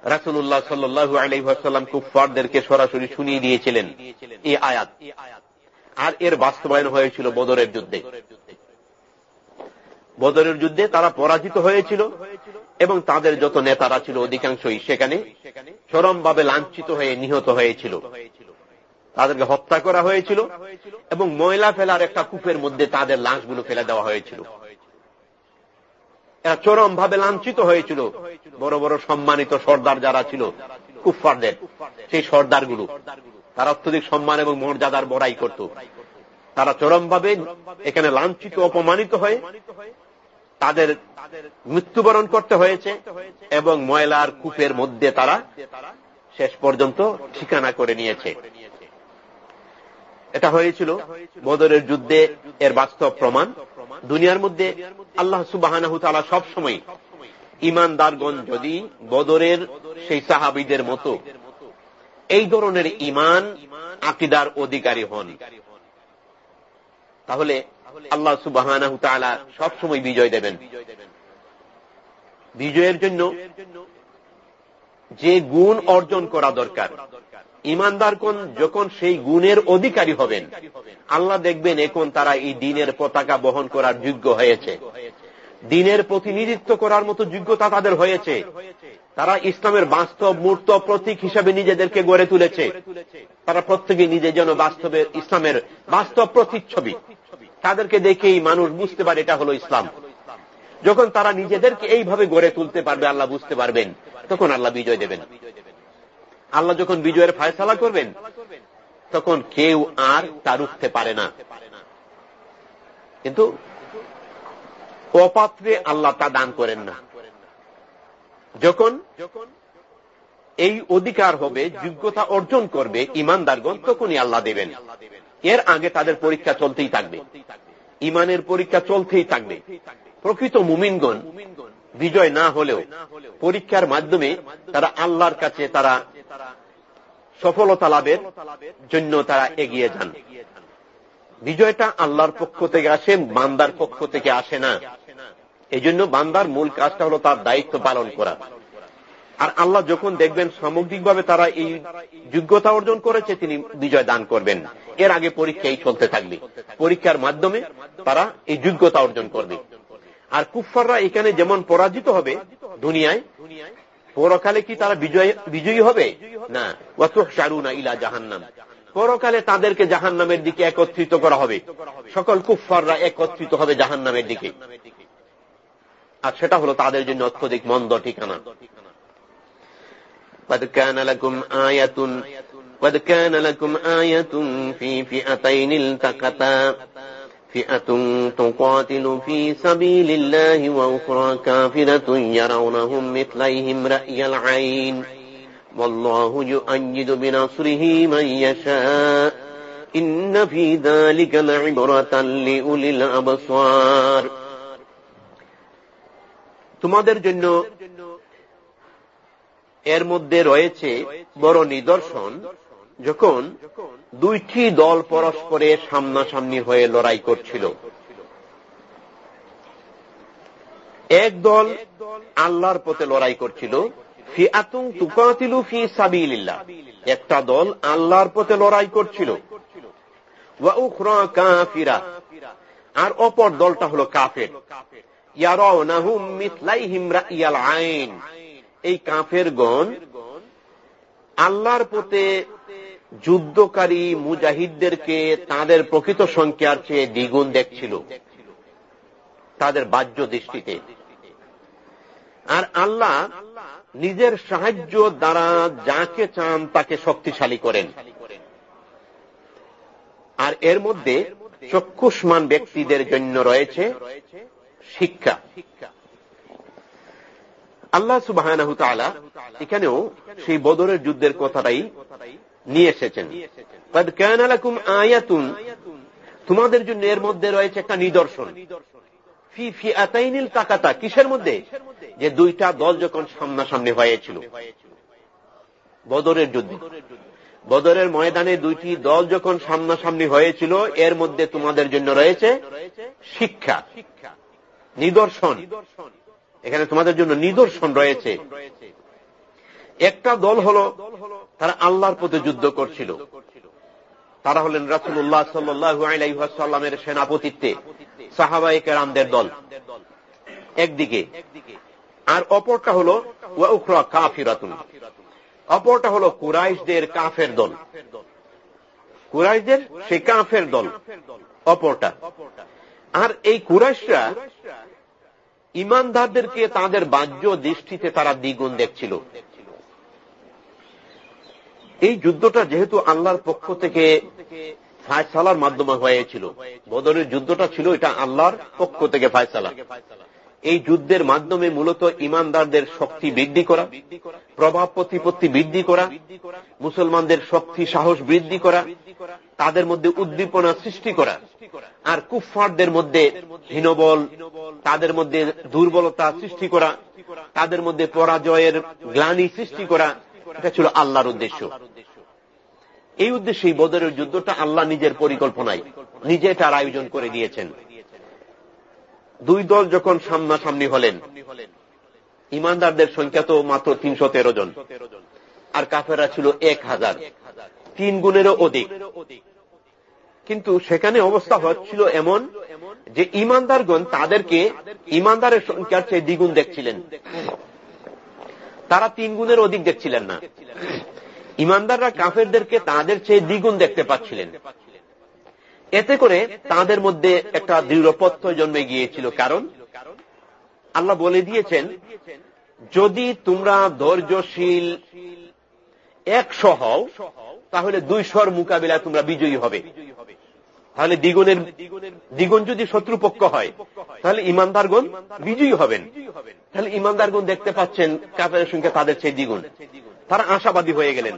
রাসুল্লাহ সাল্লু আলহাসাল্লাম কুফারদেরকে সরাসরি শুনিয়ে দিয়েছিলেন এই আয়াত। আর এর বাস্তবায়ন হয়েছিল বদরের যুদ্ধে। বদরের যুদ্ধে তারা পরাজিত হয়েছিল এবং তাদের যত নেতারা ছিল অধিকাংশই সেখানে চরমভাবে লাঞ্ছিত হয়ে নিহত হয়েছিল। তাদেরকে হত্যা করা হয়েছিল এবং ময়লা ফেলার একটা কূপের মধ্যে তাদের লাশগুলো ফেলে দেওয়া হয়েছিল। এরা চরম ভাবে লাঞ্ছিত হয়েছিল। বড় বড় সম্মানিত সর্দার যারা ছিল কুফারদের সেই সর্দারগুলো। তারা অত্যধিক সম্মান এবং মর্যাদার বড়াই করত। তারা চরমভাবে এখানে লাঞ্ছিত, অপমানিত হয়ে তাদের মৃত্যুবরণ করতে হয়েছে এবং ময়লার কূপের মধ্যে তারা শেষ পর্যন্ত ঠিকানা করে নিয়েছে। এটা হয়েছিল বদরের যুদ্ধে এর বাস্তব প্রমাণ। দুনিয়ার মধ্যে আল্লাহ সুবাহ সব সময় ইমানদারগণ যদি বদরের সেই সাহাবিদের মতো এই ধরনের ইমান আকিদার অধিকারী হন, তাহলে আল্লাহ সুবাহ সবসময় বিজয় দেবেন। বিজয়ের জন্য যে গুণ অর্জন করা দরকার ইমানদার কোন যখন সেই গুণের অধিকারী হবেন। আল্লাহ দেখবেন এখন তারা এই দিনের পতাকা বহন করার যোগ্য হয়েছে। দিনের প্রতিনিধিত্ব করার মতো যোগ্যতা তাদের হয়েছে। তারা ইসলামের বাস্তব মূর্ত প্রতীক হিসাবে নিজেদেরকে গড়ে তুলেছে। তারা প্রত্যেকে নিজে যেন বাস্তবের ইসলামের বাস্তব প্রতিচ্ছবি। তাদেরকে দেখেই মানুষ বুঝতে পারে এটা হলো ইসলাম। যখন তারা নিজেদেরকে এইভাবে গড়ে তুলতে পারবে, আল্লাহ বুঝতে পারবেন। তখন আল্লাহ বিজয় দেবেন। আল্লাহ যখন বিজয়ের ফায়সালা করবেন, তখন কেউ আর তা রুখতে পারে না। কিন্তু অপাত্রে আল্লাহ তা দান করেন না। যখন এই অধিকার হবে, যোগ্যতা অর্জন করবে ইমানদারগণ, তখনই আল্লাহ দেবেন। এর আগে তাদের পরীক্ষা চলতেই থাকবে। ইমানের পরীক্ষা চলতেই থাকবে। প্রকৃত মুমিনগণ বিজয় না হলেও পরীক্ষার মাধ্যমে তারা আল্লাহর কাছে তারা সফলতা লাভের জন্য তারা এগিয়ে যান। বিজয়টা আল্লাহর পক্ষ থেকে আসে বান্দার পক্ষ থেকে আসে না। এই জন্য বান্দার মূল কাজটা হলো তার দায়িত্ব পালন করা। আর আল্লাহ যখন দেখবেন সামগ্রিকভাবে তারা এই যোগ্যতা অর্জন করেছে তিনি বিজয় দান করবেন। এর আগে পরীক্ষাই চলতে থাকবে। পরীক্ষার মাধ্যমে তারা এই যোগ্যতা অর্জন করবে। আর কুফাররা এখানে যেমন পরাজিত হবে দুনিয়ায় পরকালে কি তারা বিজয় বিজয়ী হবে না অত সারুনা ইলা জাহান্নাম পরকালে তাদেরকে জাহান নামের দিকে একত্রিত করা হবে সকল কুফাররা একত্রিত হবে জাহান নামের দিকে আর সেটা হলো তাদের জন্য অত্যধিক মন্দ ঠিকানা قد كان لكم آية قد كان لكم آية في فئتين التقتا فئة تقاتل في سبيل الله وأخرى كافرة يرونهم مثليهم رأي العين والله يؤيد بنصره من يشاء إن في ذلك لعبرة لأولي الأبصار তোমাদের জন্য এর মধ্যে রয়েছে বড় নিদর্শন যখন দুইটি দল পরস্পরের সামনাসামনি হয়ে লড়াই করছিল। এক দল আল্লাহর পথে লড়াই করছিল ফি আতুং তুকাতিলু ফি সাবিলিল্লাহ। একটা দল আল্লাহর পথে লড়াই করছিল। আর অপর দলটা হলো কাফের। ইয়ারাউনাহুম মিসলাইহিম রাইয়াল আইন। এই কাফের গণ আল্লাহর পথে যুদ্ধকারী মুজাহিদদেরকে তাদের প্রকৃত সংখ্যার চেয়ে দ্বিগুণ দেখছিল। তাদের বাহ্য দৃষ্টিতে। আর আল্লাহ নিজের সাহায্য দ্বারা যাকে চান তাকে শক্তিশালী করেন। আর এর মধ্যে চক্ষুষ্মান ব্যক্তিদের জন্য রয়েছে শিক্ষা। আল্লাহ সুবাহ এখানেও সেই বদরের যুদ্ধের কথাটাই নিয়ে এসেছেন। আয়াতুন তোমাদের জন্য এর মধ্যে রয়েছে একটা নিদর্শন। ফি ফি আতাইনিল তাকাতা কিসের মধ্যে? যে দুইটা দল যখন সামনাসামনি হয়েছিল। বদরের যুদ্ধ। বদরের ময়দানে দুইটি দল যখন সামনাসামনি হয়েছিল এর মধ্যে তোমাদের জন্য রয়েছে শিক্ষা নিদর্শন। এখানে তোমাদের জন্য নিদর্শন রয়েছে। একটা দল হল তারা আল্লাহর পথে যুদ্ধ করছিল। তারা হলেন রাসুল্লাহ সাল্লামের সেনাপতিত্বে সাহাবাই কেরামদের দল। একদিকে, আর অপরটা হল উখরা কাফিরাতুন। অপরটা হল কুরাইশদের কাফের দল। কুরাইশদের সে কাফের দল, অপরটা। আর এই কুরাইশরা ইমানদারদেরকে তাদের বাহ্য দৃষ্টিতে তারা দ্বিগুণ দেখছিল। এই যুদ্ধটা যেহেতু আল্লাহর পক্ষ থেকে ফায়সালার মাধ্যমে হয়েছিল, বদরের যুদ্ধটা ছিল এটা আল্লাহর পক্ষ থেকে ফায়সালা। এই যুদ্ধের মাধ্যমে মূলত ইমানদারদের শক্তি বৃদ্ধি করা, প্রভাব প্রতিপত্তি বৃদ্ধি করা, মুসলমানদের শক্তি, সাহস বৃদ্ধি করা, তাদের মধ্যে উদ্দীপনা সৃষ্টি করা, আর কুফফারদের মধ্যে হীনবল, তাদের মধ্যে দুর্বলতা সৃষ্টি করা, তাদের মধ্যে পরাজয়ের গ্লানি সৃষ্টি করা এটা ছিল আল্লাহর উদ্দেশ্য। এই উদ্দেশ্যে বদরের যুদ্ধটা আল্লাহ নিজের পরিকল্পনায় নিজে এটার আয়োজন করে দিয়েছেন। দুই দল যখন সামনাসামনি হলেন, ইমানদারদের সংখ্যা তো মাত্র তিনশো তেরো জন, আর কাফেরা ছিল এক হাজার, তিন গুণেরও অধিক। কিন্তু সেখানে অবস্থা হচ্ছিল এমন যে ইমানদারগণ তাদেরকে ইমানদারের সংখ্যার চেয়ে দ্বিগুণ দেখছিলেন। তারা তিন গুণের অধিক দেখছিলেন না। ইমানদাররা কাফেরদেরকে তাদের চেয়ে দ্বিগুণ দেখতে পাচ্ছিলেন। এতে করে তাদের মধ্যে একটা দৃঢ়পত্য জন্মে গিয়েছিল। কারণ আল্লাহ বলে দিয়েছেন, যদি তোমরা ধৈর্যশীল একশো হও, তাহলে দুইশোর মোকাবিলায় তোমরা বিজয়ী হবে। তাহলে দ্বিগুণের দ্বিগুণ যদি শত্রুপক্ষ হয়, তাহলে ইমানদারগণ বিজয়ী হবেন। তাহলে ইমানদারগণ দেখতে পাচ্ছেন কাপের সংখ্যা তাদের চেয়ে দ্বিগুণ। তারা আশাবাদী হয়ে গেলেন।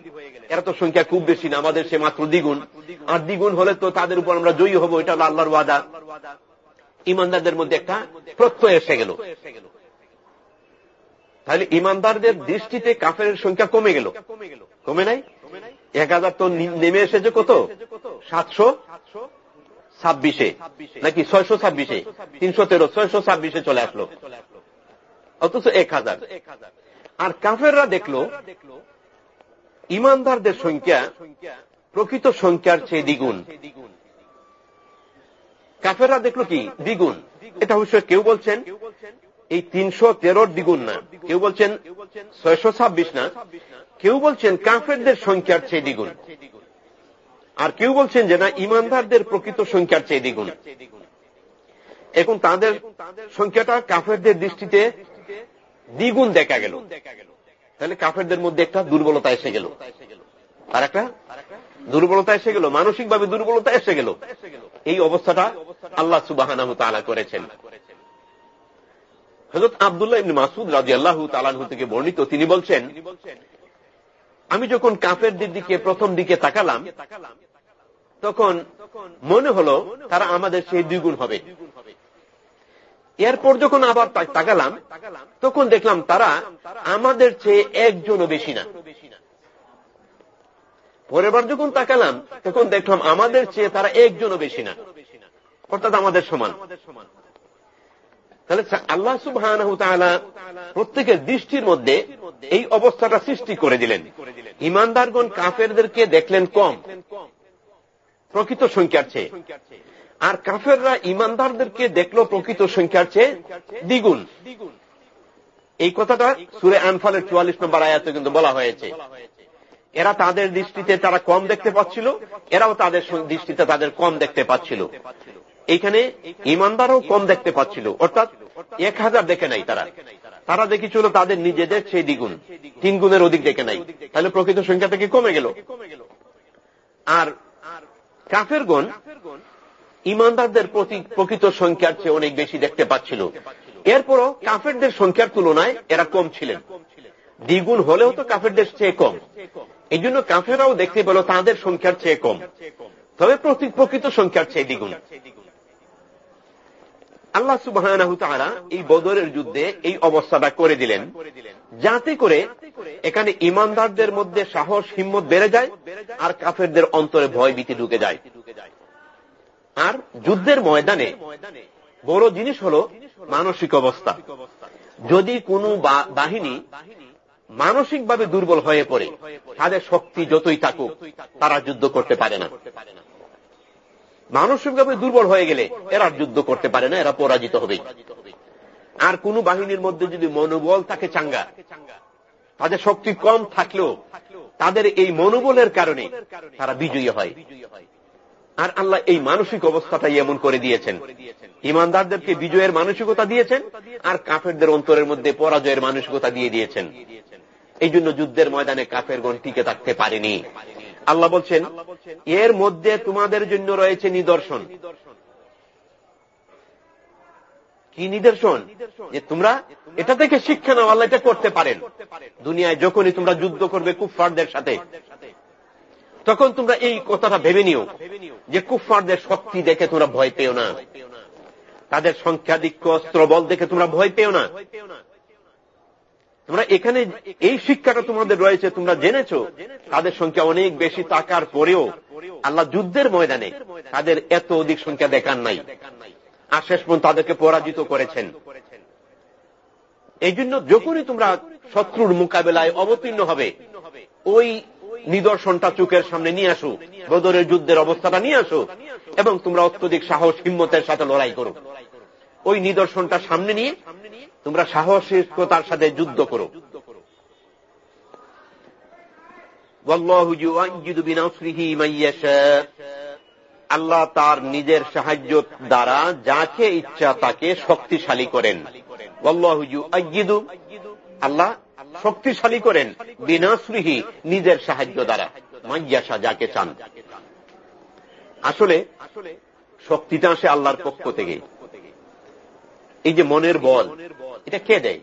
এরা তো সংখ্যা খুব বেশি না, আমাদের সে মাত্র দ্বিগুণ। আর দ্বিগুণ হলে তো তাদের উপর আমরা জয়ী হব, এটা হলো আল্লাহর ওয়াদা। ইমানদারদের মধ্যে একটা প্রত্যয় এসে গেল। তাহলে ইমানদারদের দৃষ্টিতে কাফের সংখ্যা কমে গেল। কমে নাই? এক হাজার তো নেমে এসেছে কত? সাতশো? ছাব্বিশে, নাকি ছয়শো ছাব্বিশে? তিনশো তেরো, ছয়শো ছাব্বিশে চলে আসলো। অথচ এক হাজার। আর কাফেররা দেখল, ইমানদারদের সংখ্যা, প্রকৃত সংখ্যার চেয়ে দ্বিগুণ। কাফেররা দেখল কি? দ্বিগুণ। এটা অবশ্য কেউ বলছেন, এই তিনশো তেরোর দ্বিগুণ না। কেউ বলছেন, ছয়শো ছাব্বিশ না। কেউ বলছেন, কাফেরদের সংখ্যার চেয়ে দ্বিগুণ। আর কেউ বলছেন যে না, ইমানদারদের প্রকৃত সংখ্যার চেয়ে দ্বিগুণ। এখন তাদের সংখ্যাটা কাফেরদের দৃষ্টিতে দ্বিগুণ দেখা গেল। তাহলে কাফেরদের মধ্যে একটা দুর্বলতা এসে গেল। আর একটা দুর্বলতা এসে গেল, মানসিকভাবে দুর্বলতা এসে গেল। এই অবস্থাটা আল্লাহ সুবাহ করেছেন। হজরত আবদুল্লাহ মাসুদ রাজি আল্লাহ তালানহু থেকে বর্ণিত, তিনি বলছেন আমি যখন কাফেরদের দিকে প্রথম দিকে তাকালাম, তখন মনে হল তারা আমাদের সেই দ্বিগুণ হবে। এরপর যখন আবার তাকালাম, তখন দেখলাম তারা আমাদের চেয়ে একজনও বেশি না। পরের বার যখন তাকালাম, তখন দেখলাম আমাদের চেয়ে তারা একজনও বেশি না। অর্থাৎ আমাদের সমান। তাহলে আল্লাহ সুবাহ প্রত্যেকের দৃষ্টির মধ্যে এই অবস্থাটা সৃষ্টি করে দিলেন। ইমানদারগণ কাফেরদেরকে দেখলেন কম। প্রকৃত সংখ্যার চেয়ে। আর কাফেররা ইমানদারদেরকে দেখল প্রকৃত সংখ্যার চেয়ে দ্বিগুণ। এই কথাটা সুরে আনফালের চুয়াল্লিশ নম্বর আয়াতে কিন্তু বলা হয়েছে। এরা তাদের দৃষ্টিতে তারা কম দেখতে পাচ্ছিল, এরাও তাদের দৃষ্টিতে তাদের কম দেখতে পাচ্ছিল। এইখানে ইমানদারও কম দেখতে পাচ্ছিল, অর্থাৎ এক হাজার দেখে নাই তারা। তারা দেখেছিল তাদের নিজেদের সেই দ্বিগুণ, তিন গুণের অধিক দেখে নাই। তাহলে প্রকৃত সংখ্যা থেকে কমে গেল। আর কাফের গণ ইমানদারদের প্রতি প্রকৃত সংখ্যার চেয়ে অনেক বেশি দেখতে পাচ্ছিল। এরপরও কাফেরদের সংখ্যার তুলনায় এরা কম ছিলেন। দ্বিগুণ হলেও তো কাফেরদের চেয়ে কম। এই জন্য কাফেরাও দেখতে পেল তাদের সংখ্যার চেয়ে কম। তবে প্রকৃত সংখ্যার চেয়ে দ্বিগুণ। আল্লাহ সুবাহ এই বদরের যুদ্ধে এই অবস্থাটা করে দিলেন। যাতে করে এখানে ইমানদারদের মধ্যে সাহস, হিম্মত বেড়ে যায় আর কাফেরদের অন্তরে ভয় ভীতি ঢুকে যায়। আর যুদ্ধের ময়দানে বড় জিনিস হল মানসিক অবস্থা। যদি কোনো বাহিনী মানসিকভাবে দুর্বল হয়ে পড়ে, তাদের শক্তি যতই থাকুক, তারা যুদ্ধ করতে পারে না। মানসিকভাবে দুর্বল হয়ে গেলে এরা যুদ্ধ করতে পারে না, এরা পরাজিত হবে। আর কোন বাহিনীর মধ্যে যদি মনোবল থাকে চাঙ্গা, তাদের শক্তি কম থাকলেও তাদের এই মনোবলের কারণে তারা বিজয়ী হয়। আর আল্লাহ এই মানসিক অবস্থাটাই এমন করে দিয়েছেন। ইমানদারদেরকে বিজয়ের মানসিকতা দিয়েছেন আর কাফেরদের অন্তরের মধ্যে পরাজয়ের মানসিকতা দিয়ে দিয়েছেন। এই জন্য যুদ্ধের ময়দানে কাফেরগণ টিকে থাকতে পারেনি। আল্লাহ বলছেন, এর মধ্যে তোমাদের জন্য রয়েছে নিদর্শন। কি নিদর্শন? যে তোমরা এটা থেকে শিক্ষা নাও, আল্লাহ এটা করতে পারেন। দুনিয়ায় যখনই তোমরা যুদ্ধ করবে কুফফারদের সাথে, তখন তোমরা এই কথাটা ভেবে নিও যে কুফফারদের শক্তি দেখে তোমরা ভয় পেও না। তাদের সংখ্যাধিক্য, অস্ত্রবল দেখে তোমরা ভয় পেও না। তোমরা এখানে এই শিক্ষাটা তোমাদের রয়েছে, তোমরা জেনেছ। তাদের সংখ্যা অনেক বেশি টাকার পরেও আল্লাহ যুদ্ধের ময়দানে তাদের এত অধিক সংখ্যা দেখান নাই। আর শেষ পর্যন্ত তাদেরকে পরাজিত করেছেন। এই জন্য যখনই তোমরা শত্রুর মোকাবেলায় অবতীর্ণ হবে, ওই নিদর্শনটা চোখের সামনে নিয়ে আসো, বদরের যুদ্ধের অবস্থাটা নিয়ে আসো, এবং তোমরা অত্যধিক সাহস, হিম্মতের সাথে লড়াই করো। ওই নিদর্শনটা সামনে নিয়ে তোমরা সাহসিকতার সাথে যুদ্ধ করো। আল্লাহ তার নিজের সাহায্য দ্বারা যাকে ইচ্ছা তাকে শক্তিশালী করেন। আল্লাহ শক্তিশালী করেন বিনাশ্রীহি নিজের সাহায্য দ্বারা মাইয়াসা যাকে চান। আসলে শক্তিটা আসে আল্লাহর পক্ষ থেকে। এই যে মনের বল এটা কে দেয়?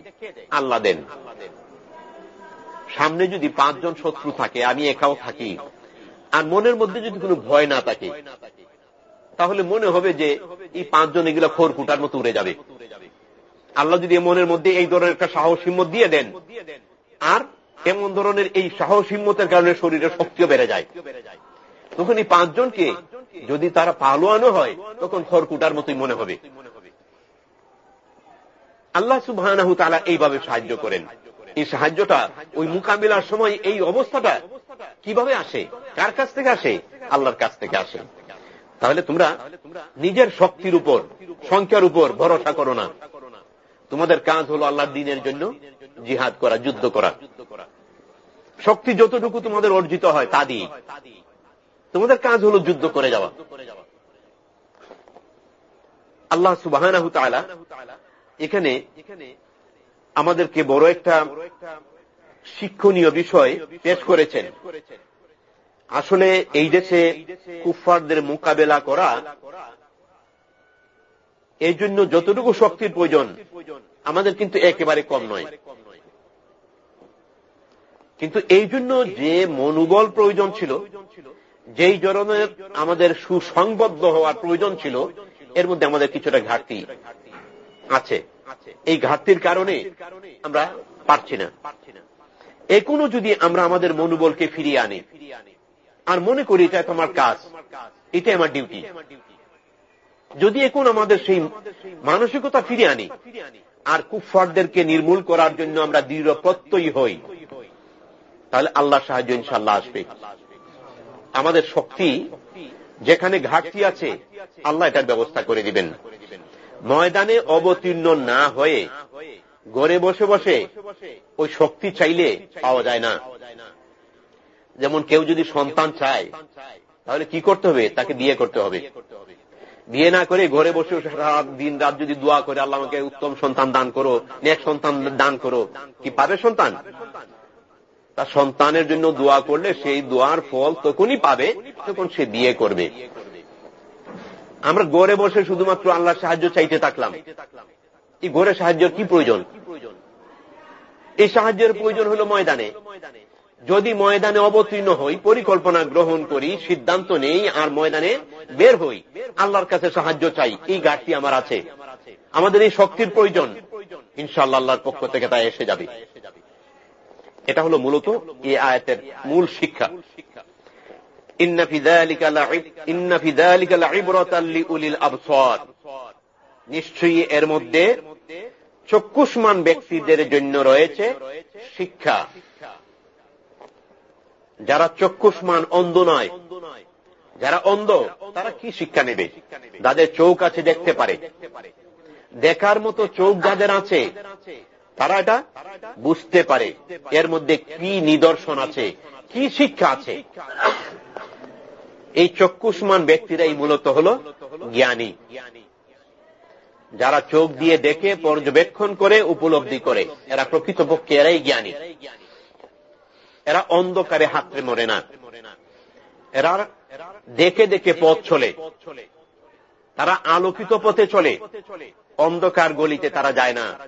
আল্লাহ দেন। সামনে যদি পাঁচজন শত্রু থাকে, আমি একাও থাকি, আর মনের মধ্যে যদি কোনো ভয় না থাকে, তাহলে মনে হবে যে এই পাঁচজন এগুলো খোর কুটার মতো উড়ে যাবে। আল্লাহ যদি মনের মধ্যে এই ধরনের একটা সাহস হিম্মত দিয়ে দেন, আর এমন ধরনের এই সাহস হিম্মতের কারণে শরীরের শক্তিও বেড়ে যায়। তখন এই পাঁচজনকে যদি তারা পালোয়ানো হয়, তখন খড়কুটার মতোই মনে হবে। আল্লাহ সুবাহ এইভাবে সাহায্য করেন। এই সাহায্যটা ওই মোকাবিলার সময় এই অবস্থাটা কীভাবে আসে? কার কাছ থেকে আসে? আল্লাহর কাছ থেকে আসে। তাহলে তোমরা নিজের শক্তির উপর, সংখ্যার উপর ভরসা করো না। তোমাদের কাজ হলো আল্লাহর দিনের জন্য জিহাদ করা, যুদ্ধ করা। শক্তি যতটুকু তোমাদের অর্জিত হয় তা দিয়ে। তোমাদের কাজ হলো যুদ্ধ করে যাওয়া। আল্লাহ সুবাহ এখানে আমাদেরকে বড় একটা শিক্ষণীয় বিষয় পেশ করেছেন। আসলে এই দেশে কুফারদের মোকাবেলা করা এই জন্য যতটুকু শক্তির প্রয়োজন, আমাদের কিন্তু একেবারে কম নয়। কিন্তু এই জন্য যে মনোবল প্রয়োজন ছিল, যেই ধরনের আমাদের সুসংবদ্ধ হওয়ার প্রয়োজন ছিল, এর মধ্যে আমাদের কিছুটা ঘাটতি। আছে। এই ঘাটতির কারণে আমরা পারছি না। এখনও যদি আমরা আমাদের মনোবলকে ফিরিয়ে আনি, আর মনে করি এটা তোমার কাজ, এটাই আমার ডিউটি। যদি এখন আমাদের সেই মানসিকতা ফিরে আনি, আর কুফারদেরকে নির্মূল করার জন্য আমরা দৃঢ় প্রত্যয়ী হই, তাহলে আল্লাহ সাহায্য ইনশাল্লাহ আসবে। আমাদের শক্তি যেখানে ঘাটতি আছে, আল্লাহ এটার ব্যবস্থা করে দিবেন। ময়দানে অবতীর্ণ না হয়ে গড়ে বসে বসে ওই শক্তি চাইলে পাওয়া যায় না। যেমন কেউ যদি সন্তান চায়, তাহলে কি করতে হবে? তাকে বিয়ে করতে হবে। বিয়ে না করে ঘরে বসে দিন রাত যদি দোয়া করে, আল্লাহ আমাকে উত্তম সন্তান দান করো, নেক সন্তান দান করো, কি পাবে সন্তান? তার সন্তানের জন্য দোয়া করলে সেই দোয়ার ফল তখনই পাবে তখন সে বিয়ে করবে। আমরা গড়ে বসে শুধুমাত্র আল্লাহর সাহায্য চাইতে থাকলাম। এই গড়ে সাহায্যের কি প্রয়োজন? এই সাহায্যের প্রয়োজন হল ময়দানে। যদি ময়দানে অবতীর্ণ হই, পরিকল্পনা গ্রহণ করি, সিদ্ধান্ত নেই, আর ময়দানে বের হই, আল্লাহর কাছে সাহায্য চাই, এই ঘাটতি আমার আছে। আমাদের এই শক্তির প্রয়োজন ইনশাল্লাহ আল্লাহর পক্ষ থেকে তা এসে যাবে। এটা হলো মূলত এই আয়াতের মূল শিক্ষা। নিশ্চয়ই এর মধ্যে চক্ষুষ্মান ব্যক্তিদের জন্য রয়েছে শিক্ষা। যারা চক্ষুষ্মান অন্ধ নয়, যারা অন্ধ, তারা কি শিক্ষা নেবে? যাদের চোখ আছে দেখতে পারে। দেখার মতো চোখ যাদের আছে, তারা এটা বুঝতে পারে। এর মধ্যে কি নিদর্শন আছে? কি শিক্ষা আছে? এই চক্ষুষ্মান ব্যক্তিরাই মূলত হল জ্ঞানী। যারা চোখ দিয়ে দেখে, পর্যবেক্ষণ করে, উপলব্ধি করে। এরা প্রকৃতপক্ষে এরাই জ্ঞানী। এরা অন্ধকারে হাতড়ে মরে না। এরা দেখে দেখে পথ চলে। তারা আলোকিত পথে চলে। অন্ধকার গলিতে তারা যায় না।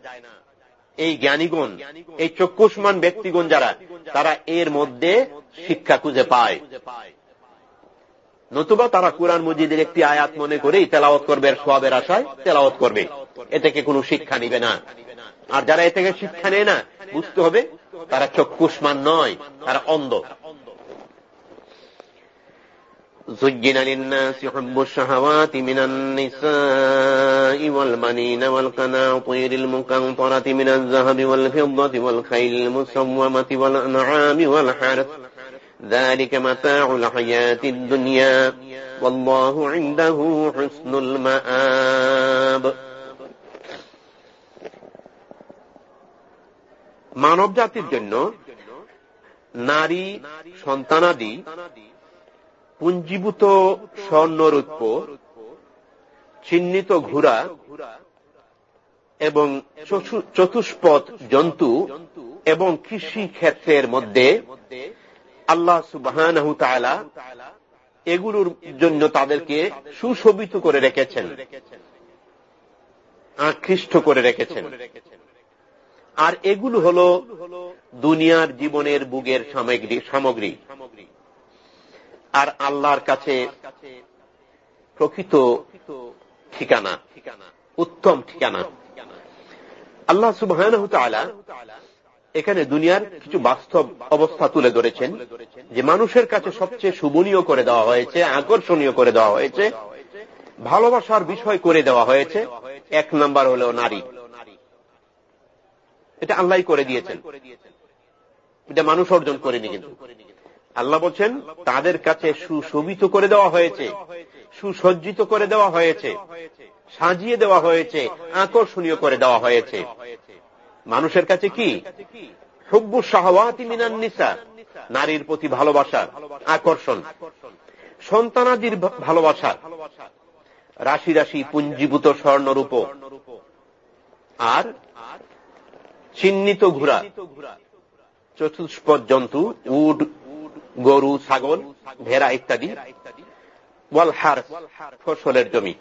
এই জ্ঞানীগুণ, এই চক্ষুষ্মান ব্যক্তিগণ যারা, তারা এর মধ্যে শিক্ষা খুঁজে পায়। নতুবা তারা কোরআন মজিদের একটি আয়াত মনে করেই তেলাওত করবে সোয়াবের আশায় তেলাওত করবে এ থেকে কোনো শিক্ষা নিবে না আর যারা এ থেকে শিক্ষা নেয় না বুঝতে হবে তারা চক্ষুষ্মান নয় তারা অন্ধ زين للناس حب الشهوات من النساء والبنين والقناطير المقنطرة من الذهب والفضة والخيل المسومة والأنعام والحرث ذلك متاع الحياة الدنيا والله عنده حسن المآب মানব জাতির জন্য নারী সন্তানাদি পুঞ্জীভূত স্বর্ণরূপ্য চিহ্নিত ঘোড়া এবং চতুষ্পদ জন্তু এবং কৃষি ক্ষেত্রের মধ্যে আল্লাহ সুবাহ এগুলোর জন্য তাদেরকে সুশোভিত করে রেখেছেন। আকৃষ্ট করে রেখেছেন। আর এগুলো হল দুনিয়ার জীবনের বুগের সামগ্রী সামগ্রী। আর আল্লাহর কাছে প্রকৃত ঠিকানা ঠিকানা উত্তম ঠিকানা। আল্লাহ সুবাহ এখানে দুনিয়ার কিছু বাস্তব অবস্থা তুলে ধরেছেন, যে মানুষের কাছে সবচেয়ে শুভনীয় করে দেওয়া হয়েছে, আকর্ষণীয় করে দেওয়া হয়েছে, ভালোবাসার বিষয় করে দেওয়া হয়েছে, এক নাম্বার হল নারী। এটা আল্লাহ করে দিয়েছেন। এটা মানুষ অর্জন করেনি কিন্তু। আল্লাহ বলছেন, তাদের কাছে সুশোভিত করে দেওয়া হয়েছে, সুসজ্জিত করে দেওয়া হয়েছে, সাজিয়ে দেওয়া হয়েছে, আকর্ষণীয় করে দেওয়া হয়েছে। মানুষের কাছে কি? হুব্বু শাহওয়াতি মিনান নিসা, নারীর প্রতি ভালোবাসা, আকর্ষণ। সন্তানাদির ভালোবাসা, রাশি রাশি পুঞ্জীভূত স্বর্ণরূপ। আর চিহ্নিত ঘোড়া চতুষ্পদ জন্তু উড, গরু, ছাগল, ভেড়া ইত্যাদি ওয়ালহার ফসলের জমি।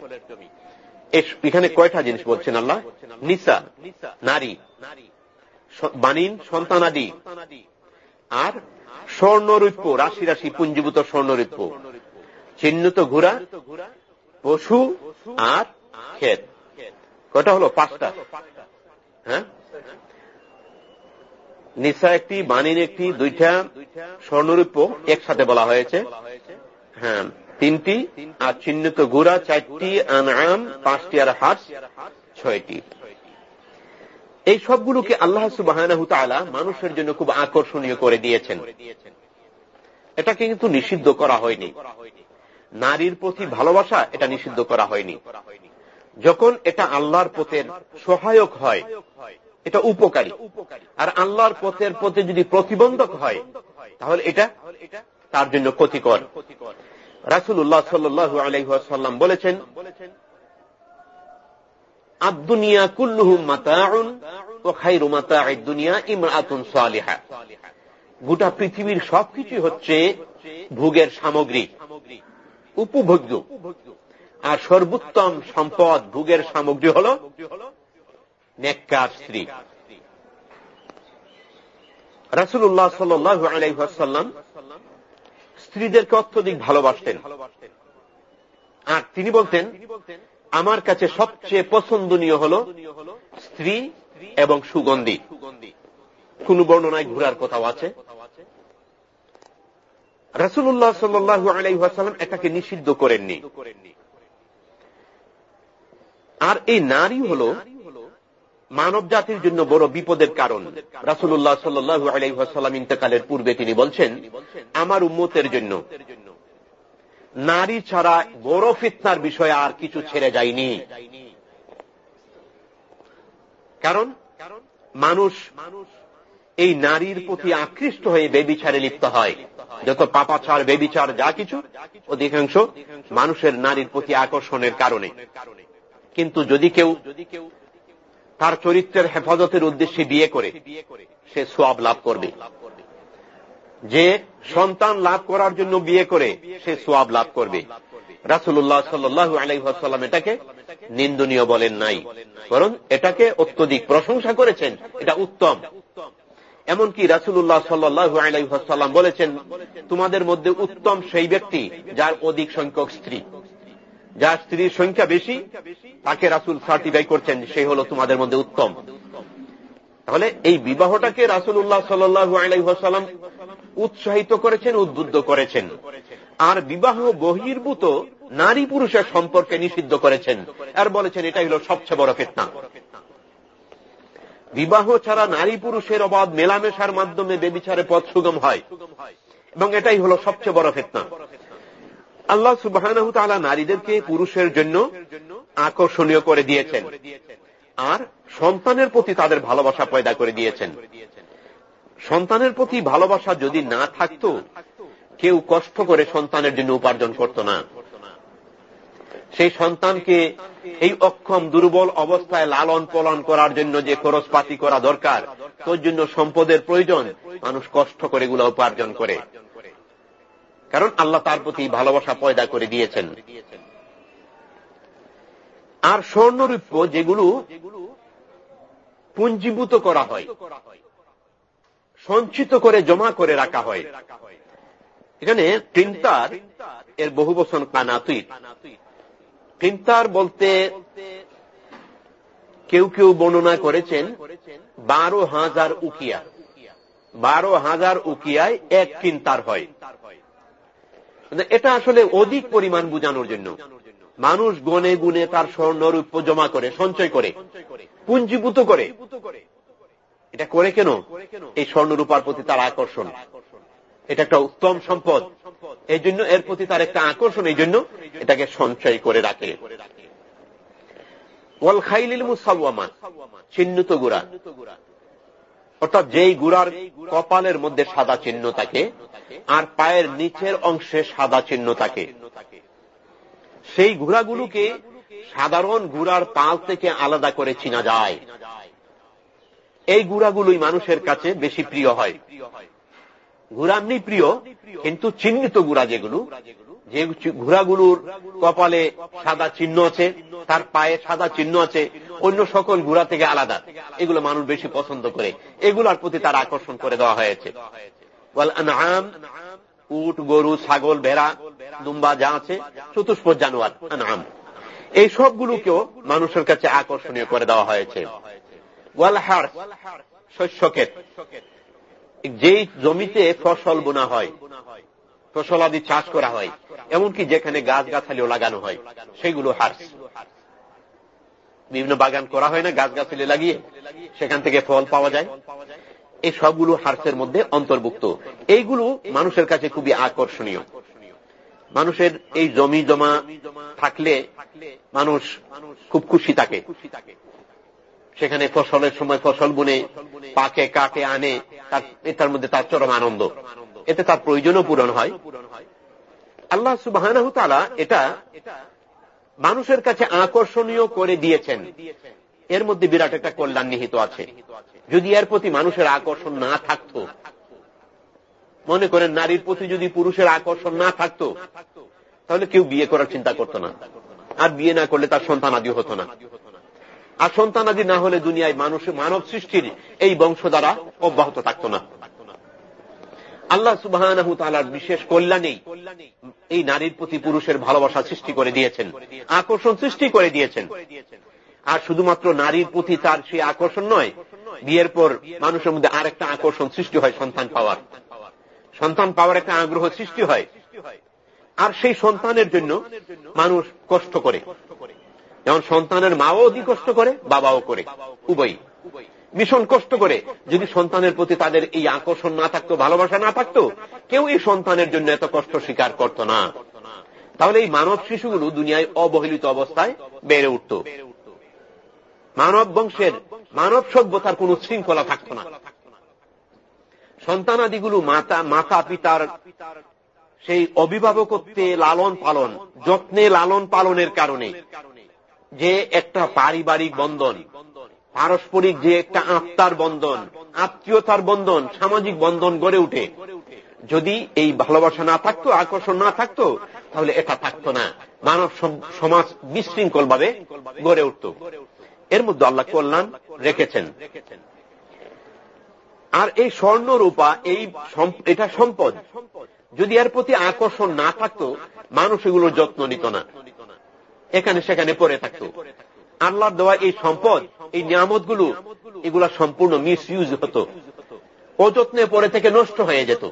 এখানে কয়টা জিনিস বলছেন আল্লাহ? নিসা, নারী বানিন সন্তানাদি আর স্বর্ণরূপ্য রাশি রাশি, পুঞ্জীভূত স্বর্ণরূপ্য চিহ্নিত ঘোড়া, পশু আর ক্ষেত। কয়টা হলো? পাঁচটা। হ্যাঁ? নিসা একটি বানিন একটি, দুইটা স্বর্ণরূপ্য একসাথে বলা হয়েছে। হ্যাঁ। তিনটি আর চিহ্নিত গুড়া চারটি আনাম পাঁচটি আর হাট ছয়টি। এই সবগুলোকে আল্লাহ সুবাহ মানুষের জন্য খুব আকর্ষণীয় করে দিয়েছেন। এটাকে কিন্তু নিষিদ্ধ করা হয়নি। নারীর প্রতি ভালোবাসা এটা নিষিদ্ধ করা হয়নি। যখন এটা আল্লাহর পথের সহায়ক হয়, এটা উপকারী। আর আল্লাহর পথের পথে যদি প্রতিবন্ধক হয়, তাহলে এটা তার জন্য ক্ষতিকর। রাসুল্লাহ সাল্লু আলহাম বলেছেন আদুনিয়া কুল্লুহুম মাতাউন ও খাইরু মাতা দুনিয়া ইমরাতুন সালিহা। গোটা পৃথিবীর সবকিছু হচ্ছে ভোগের সামগ্রী, উপভোগ্য। আর সর্বোত্তম সম্পদ ভোগের সামগ্রী হল নেককার স্ত্রী। রাসুল্লাহ সাল্লু আলাইসাল্লাম স্ত্রীদেরকে অত্যধিক ভালোবাসতেন? আর তিনি বলতেন, আমার কাছে সবচেয়ে পছন্দনীয় হল স্ত্রী এবং সুগন্ধি। কোন বর্ণনায় ঘুরার কথাও আছে। রাসুল্লাহ সাল্লু আলাইসাল্লাম এটাকে নিষিদ্ধ করেননি। আর এই নারী হল মানব জাতির জন্য বড় বিপদের কারণ। রাসুল্লাহ সাল্লু আলাইসাল্লাম ইন্তকালের পূর্বে তিনি বলছেন, আমার উম্মতের জন্য। নারী ছাড়া বড় ফিতনার বিষয়ে আর কিছু ছেড়ে যায়নি। কারণ, মানুষ এই নারীর প্রতি আকৃষ্ট হয়ে বেবিচারে লিপ্ত হয়। যত পাপাচার, বেবিচার, যা কিছু, অধিকাংশ মানুষের নারীর প্রতি আকর্ষণের কারণে। কিন্তু যদি কেউ যদি কেউ তার চরিত্রের হেফাজতের উদ্দেশ্যে বিয়ে করে সে সোয়াব লাভ করবে। যে সন্তান লাভ করার জন্য বিয়ে করে সে সোয়াব লাভ করবে। রাসুল্লাহ সাল্লু আলাইসাল্লাম এটাকে নিন্দনীয় বলেন নাই। বরং এটাকে অত্যধিক প্রশংসা করেছেন। এটা উত্তম। এমনকি রাসুল্লাহ সাল্লু আলাইসাল্লাম বলেছেন, তোমাদের মধ্যে উত্তম সেই ব্যক্তি যার অধিক সংখ্যক স্ত্রী। যার স্ত্রীর সংখ্যা বেশি, তাকে রাসুল সার্টিফাই করছেন, সে হল তোমাদের মধ্যে উত্তম। তাহলে এই বিবাহটাকে রাসুল উল্লাহ সাল্লু আলাইসাল্লাম উৎসাহিত করেছেন, উদ্বুদ্ধ করেছেন। আর বিবাহ বহির্ভূত নারী পুরুষের সম্পর্কে নিষিদ্ধ করেছেন। আর বলেছেন, এটাই হল সবচেয়ে বড় ফেতনা। বিবাহ ছাড়া নারী পুরুষের অবাধ মেলামেশার মাধ্যমে বেবিচারে পথ সুগম হয়। এবং এটাই হল সবচেয়ে বড় ফেতনা। আল্লাহ সুবাহ নারীদেরকে পুরুষের জন্য আকর্ষণীয় করে দিয়েছেন। আর সন্তানের প্রতি তাদের ভালোবাসা পয়দা করে দিয়েছেন। সন্তানের প্রতি ভালোবাসা যদি না থাকত, কেউ কষ্ট করে সন্তানের জন্য উপার্জন করত না। সেই সন্তানকে এই অক্ষম, দুর্বল অবস্থায় লালন পালন করার জন্য যে খরচপাতি করা দরকার, তোর জন্য সম্পদের প্রয়োজন, মানুষ কষ্ট করে এগুলো উপার্জন করে। কারণ আল্লাহ তার প্রতি ভালোবাসা পয়দা করে দিয়েছেন। আর স্বর্ণরূপ্য যেগুলো পুঞ্জীভূত করা হয়, সঞ্চিত করে জমা করে রাখা হয়। এখানে প্রিন্টার এর বহু বছর কানাতুই প্রিন্টার বলতে কেউ কেউ বর্ণনা করেছেন, বারো হাজার উকিয়া। বারো হাজার উকিয়ায় এক প্রিন্টার হয়। এটা আসলে অধিক পরিমাণ বুঝানোর জন্য। মানুষ গনে গুনে তার স্বর্ণরূপ জমা করে, সঞ্চয় করে, পুঞ্জীভূত করে। এটা করে কেন? এই স্বর্ণরূপার প্রতি তার আকর্ষণ। এটা একটা উত্তম সম্পদ। এই জন্য এর প্রতি তার একটা আকর্ষণ। এই জন্য এটাকে সঞ্চয় করে রাখে। ওয়াল খাইলিল মুসাওয়ামা, চিহ্নিত গুড়া। অর্থাৎ যেই গুড়ার কপালের মধ্যে সাদা চিহ্ন থাকে আর পায়ের নিচের অংশে সাদা চিহ্ন থাকে। সেই ঘোড়াগুলোকে সাধারণ ঘোড়ার পাল থেকে আলাদা করে চিনা যায়। এই গুড়াগুলোই মানুষের কাছে বেশি প্রিয় হয়। ঘোড়া এমনি প্রিয়, কিন্তু চিহ্নিত গুড়া যেগুলো, যে ঘোড়াগুলোর কপালে সাদা চিহ্ন আছে, তার পায়ে সাদা চিহ্ন আছে, অন্য সকল ঘোড়া থেকে আলাদা। এগুলো মানুষ বেশি পছন্দ করে। এগুলোর প্রতি তার আকর্ষণ করে দেওয়া হয়েছে। আম উট, গরু, ছাগল, ভেড়া, দুম্বা যা আছে চতুষ্পদ জানোয়ার আনাম এই সবগুলোকেও মানুষের কাছে আকর্ষণীয় করে দেওয়া হয়েছে। ওয়ালহার শস্যকে যেই জমিতে ফসল বোনা হয় ফসল আদি চাষ করা হয়, এমনকি যেখানে গাছ গাছালিও লাগানো হয়, সেগুলো হার বিভিন্ন বাগান করা হয় না গাছ গাছালি লাগিয়ে সেখান থেকে ফল পাওয়া যায়। এই সবগুলো হার্সের মধ্যে অন্তর্ভুক্ত। এইগুলো মানুষের কাছে খুবই আকর্ষণীয়। মানুষের এই জমি জমা থাকলে মানুষ খুব খুশি থাকে। সেখানে ফসলের সময় ফসল বুনে, পাকে, কাকে আনে এটার মধ্যে তার চরম আনন্দ। এতে তার প্রয়োজনও পূরণ হয়। আল্লাহ সুবাহ এটা মানুষের কাছে আকর্ষণীয় করে দিয়েছেন। এর মধ্যে বিরাট একটা কল্যাণ নিহিত আছে। যদি এর প্রতি মানুষের আকর্ষণ না থাকত, মনে করেন নারীর প্রতি যদি পুরুষের আকর্ষণ না থাকত, তাহলে কেউ বিয়ে করার চিন্তা করত না। আর বিয়ে না করলে তার সন্তান আদি হতো না। আর সন্তান আদি না হলে দুনিয়ায় মানুষ, মানব সৃষ্টির এই বংশ দ্বারা অব্যাহত থাকত না। আল্লাহ সুবাহ বিশেষ কল্যাণেই এই নারীর প্রতি পুরুষের ভালোবাসা সৃষ্টি করে দিয়েছেন, আকর্ষণ সৃষ্টি করে দিয়েছেন। আর শুধুমাত্র নারীর প্রতি তার সেই আকর্ষণ নয় বিয়ের পর মানুষের মধ্যে আরেকটা আকর্ষণ সৃষ্টি হয় সন্তান পাওয়ার। সন্তান পাওয়ার একটা আগ্রহ সৃষ্টি হয়। আর সেই সন্তানের জন্য মানুষ কষ্ট করে। যেমন সন্তানের মাও অধিক কষ্ট করে, বাবাও করে। উভয় ভীষণ কষ্ট করে। যদি সন্তানের প্রতি তাদের এই আকর্ষণ না থাকতো, ভালোবাসা না থাকতো, কেউ এই সন্তানের জন্য এত কষ্ট স্বীকার করত না। তাহলে এই মানব শিশুগুলো দুনিয়ায় অবহেলিত অবস্থায় বেড়ে উঠত। মানব বংশের মানব সভ্যতার কোন শৃঙ্খলা থাকত না। সন্তানাদিগুলো মাতা মাতা পিতার সেই অভিভাবকত্বে লালন পালন, যত্নে লালন পালনের কারণে যে একটা পারিবারিক বন্ধন, পারস্পরিক যে একটা আত্মার বন্ধন, আত্মীয়তার বন্ধন, সামাজিক বন্ধন গড়ে উঠে। যদি এই ভালোবাসা না থাকতো, আকর্ষণ না থাকতো, তাহলে এটা থাকতো না। মানব সমাজ বিশৃঙ্খল ভাবে গড়ে উঠত। এর মধ্যে আল্লাহ কল্যাণ রেখেছেন। আর এই স্বর্ণ রূপা এই এটা সম্পদ, যদি এর প্রতি আকর্ষণ না থাকতো, মানুষ এগুলোর যত্ন নিত না। এখানে সেখানে পড়ে থাকত। আল্লাহর দেওয়া এই সম্পদ, এই নিয়ামতগুলো এগুলা সম্পূর্ণ মিস ইউজ হতো। অযত্নে পরে থেকে নষ্ট হয়ে যেত।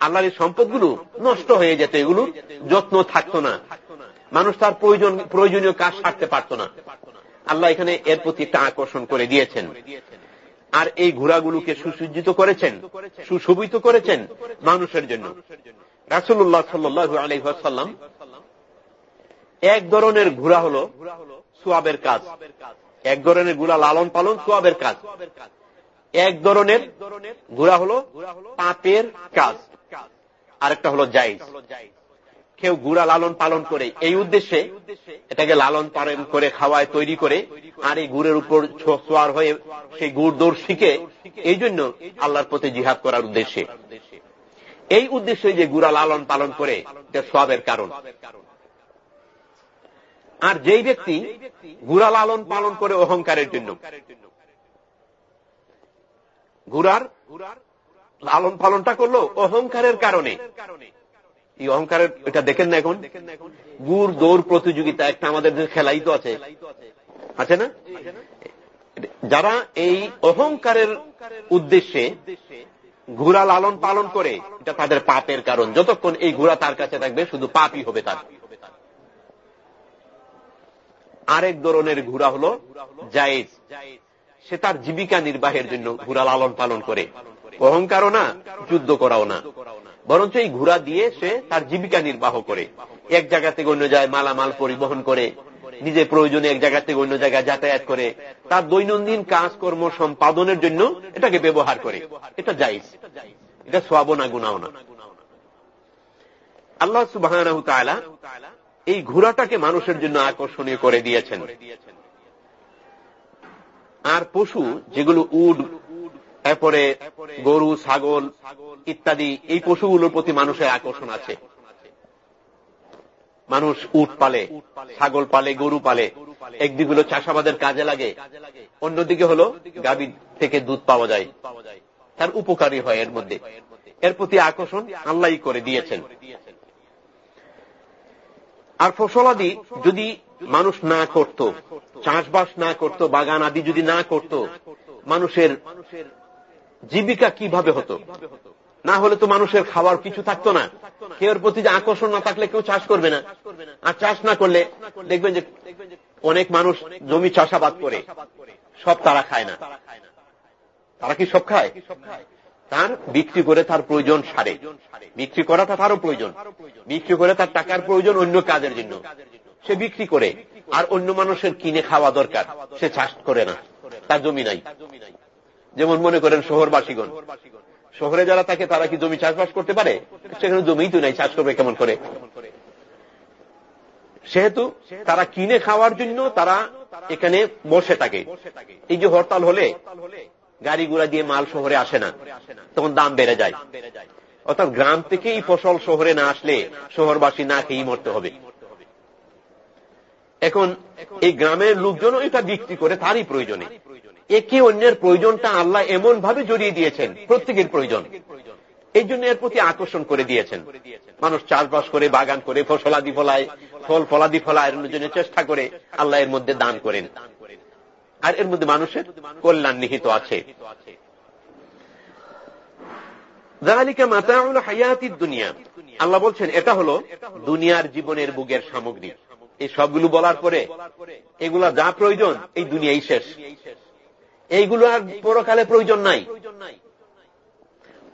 আল্লাহর এই সম্পদগুলো নষ্ট হয়ে যেত এগুলো যত্ন থাকত না। মানুষ তার প্রয়োজন, প্রয়োজনীয় কাজ সারতে পারত না। আল্লাহ এখানে এর প্রতি একটা আকর্ষণ করে দিয়েছেন। আর এই ঘোড়াগুলোকে সুসজ্জিত করেছেন, সুশোভিত করেছেন মানুষের জন্য। রাসুল্লাহ সাল্লু আলহাসাল্লাম এক ধরনের ঘোড়া হল সোয়াবের কাজ। এক ধরনের ঘোড়া লালন পালন সোয়াবের কাজ। এক ধরনের ঘোড়া হল পাপের কাজ। আরেকটা হল জাইজ কেউ গুড়া লালন পালন করে। এই উদ্দেশ্যে এটাকে লালন পালন করে, খাওয়ায়, তৈরি করে আর এই গুড়ের উপর ছোয়ার হয়ে সেই গুড় দৌড় শিখে এই জন্য আল্লাহর প্রতি জিহাদ করার উদ্দেশ্যে। এই উদ্দেশ্যে যে গুড়া লালন পালন করে, এটা সবের কারণ। আর যেই ব্যক্তি গুড়া লালন পালন করে অহংকারের জন্য ঘোড়ার লালন পালনটা করল অহংকারের কারণে কারণে। এই অহংকারের এটা দেখেন না এখন? গুড়, দৌড় প্রতিযোগিতা একটা আমাদের খেলাই তো আছে। আছে না? যারা এই অহংকারের উদ্দেশ্যে ঘোড়া লালন পালন করে, এটা তাদের পাপের কারণ। যতক্ষণ এই ঘোড়া তার কাছে থাকবে, শুধু পাপই হবে তার। আরেক ধরনের ঘোড়া হল জায়েজ। সে তার জীবিকা নির্বাহের জন্য ঘোড়া লালন পালন করে। অহংকারও না, যুদ্ধ করাও না। বরঞ্চ এই ঘোড়া দিয়ে সে তার জীবিকা নির্বাহ করে। এক জায়গা থেকে অন্য জায়গায় মালামাল পরিবহন করে, নিজের প্রয়োজনে এক জায়গা থেকে অন্য জায়গায় যাতায়াত করে, তার দৈনন্দিন কাজকর্ম সম্পাদনের জন্য এটাকে ব্যবহার করে। এটা যাইজ এটা সোয়াবো না না। আল্লাহ সুবাহ এই ঘোড়াটাকে মানুষের জন্য আকর্ষণীয় করে দিয়েছেন। আর পশু, যেগুলো উড এরপরে গরু, ছাগল ইত্যাদি এই পশুগুলোর প্রতি মানুষের আকর্ষণ আছে। মানুষ উট পালে, ছাগল পালে, গরু পালে একদিক চাষাবাদের কাজে লাগে, অন্যদিকে হলো গাবি থেকে দুধ পাওয়া যায়। তার উপকারী হয় এর মধ্যে। এর প্রতি আকর্ষণ আল্লাহ করে দিয়েছেন। আর ফসলাদি যদি মানুষ না করত, চাষবাস না করত, বাগান আদি যদি না করত, মানুষের জীবিকা কীভাবে হতো? না হলে তো মানুষের খাবার কিছু থাকতো না। কেউ প্রতি যে আকর্ষণ না থাকলে কেউ চাষ করবে না। আর চাষ না করলে দেখবেন যে অনেক মানুষ জমি চাষাবাদ করে। সব তারা খায় না। তারা কি সব খায়? তার বিক্রি করে তার প্রয়োজন সারে। বিক্রি করাটা তারও প্রয়োজন। বিক্রি করে তার টাকার প্রয়োজন অন্য কাজের জন্য। সে বিক্রি করে। আর অন্য মানুষের কিনে খাওয়া দরকার। সে চাষ করে না। তার জমি নাই। যেমন মনে করেন শহরবাসীগণ। শহরে যারা থাকে, তারা কি জমি চাষবাস করতে পারে? সেখানে জমিই তো নাই, চাষ করবে কেমন করে? সেহেতু তারা কিনে খাওয়ার জন্য তারা এখানে বসে থাকে। এই যে হরতাল হলে গাড়ি গুড়া দিয়ে মাল শহরে আসে না, তখন দাম বেড়ে যায়। অর্থাৎ গ্রাম থেকে এই ফসল শহরে না আসলে শহরবাসী না খেয়েই মরতে হবে। এখন এই গ্রামের লোকজনও এটা বিক্রি করে, তারই প্রয়োজনে। একে অন্যের প্রয়োজনটা আল্লাহ এমন ভাবে জড়িয়ে দিয়েছেন, প্রত্যেকের প্রয়োজন। এই জন্য এর প্রতি আকর্ষণ করে দিয়েছেন। মানুষ চাষবাস করে, বাগান করে, ফসলাদি ফলায়, ফল ফলাদি ফলায় জন্য চেষ্টা করে আল্লাহ এর মধ্যে দান করেন। আর এর মধ্যে মানুষের কল্যাণ নিহিত আছে। দুনিয়া। আল্লাহ বলছেন, এটা হলো দুনিয়ার জীবনের বুকের সামগ্রী। এই সবগুলো বলার পরে এগুলা যা প্রয়োজন, এই দুনিয়াই শেষ। এইগুলো আর পরকালে প্রয়োজন নাই।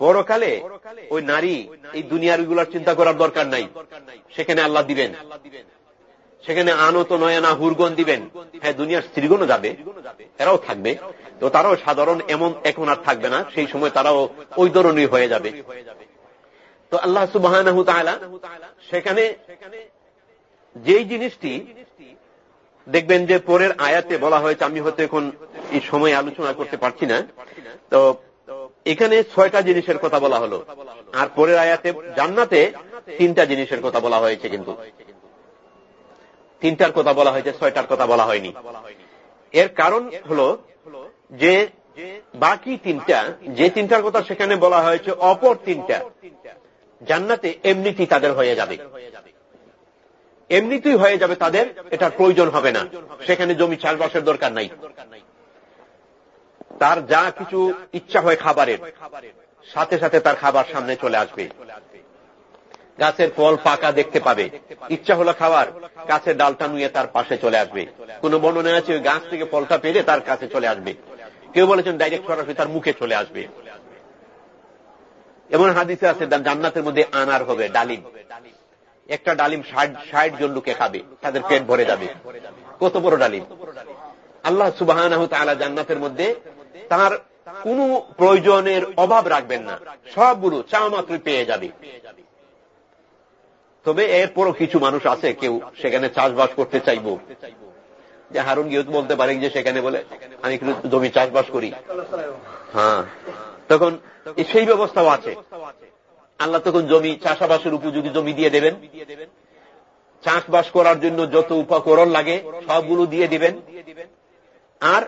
পরকালে ওই নারী এই দুনিয়ার ওইগুলার চিন্তা করার দরকার নাই। সেখানে আল্লাহ দিবেন। সেখানে আনত, নয়না হুরগন দিবেন। হ্যাঁ দুনিয়ার স্ত্রীগণও যাবে, এরাও থাকবে। তো তারাও সাধারণ এমন এখন আর থাকবে না, সেই সময় তারাও ওই ধরনের হয়ে যাবে। তো আল্লাহ সুবাহ সেখানে যেই জিনিসটি দেখবেন যে পরের আয়াতে বলা হয়েছে, আমি হয়তো এখন এই সময় আলোচনা করতে পারছি না। তো এখানে ছয়টা জিনিসের কথা বলা হলো। আর পরের আয়াতে জান্নাতে তিনটা জিনিসের কথা বলা হয়েছে কিন্তু। তিনটার কথা বলা হয়েছে, ছয়টার কথা বলা হয়নি। এর কারণ হল যে বাকি তিনটা, যে তিনটার কথা সেখানে বলা হয়েছে, অপর তিনটা জান্নাতে এমনিতেই তাদের হয়ে যাবে। এমনিতেই হয়ে যাবে তাদের, এটার প্রয়োজন হবে না। সেখানে জমি চাষবাসের দরকার নাই। তার যা কিছু ইচ্ছা হয় খাবারের, সাথে সাথে তার খাবার সামনে চলে আসবে। গাছের ফল পাকা দেখতে পাবে। ইচ্ছা হলো খাওয়ার। গাছের ডালটা নুয়ে তার পাশে চলে আসবে। কোন বর্ণনা আছে ওই গাছ থেকে ফলটা পেরে তার কাছে চলে আসবে। কেউ বলেছেন ডাইরেক্ট সরাসরি তার মুখে চলে আসবে। এমন হাদিসে আছে জান্নাতের মধ্যে আনার হবে, ডালিম। একটা ডালিম ষাট ষাট জন লোকে খাবে, তাদের পেট ভরে যাবে। কত বড় ডালিম। আল্লাহ সুবাহ জান্নাতের মধ্যে তার কোন প্রয়োজনের অভাব রাখবেন না। সবগুলো চা মাত্র পেয়ে যাবে। তবে এরপরও কিছু মানুষ আছে, কেউ সেখানে চাষবাস করতে চাইব। যে হারুন গিয়ে বলতে পারে যে সেখানে বলে, আমি কিন্তু জমি চাষবাস করি। হ্যাঁ। তখন সেই ব্যবস্থাও আছে। আল্লাহ তখন জমি, চাষাবাসের উপযোগী জমি দিয়ে দেবেন। চাষবাস করার জন্য যত উপকরণ লাগে, সবগুলো দিয়ে দিবেন। আর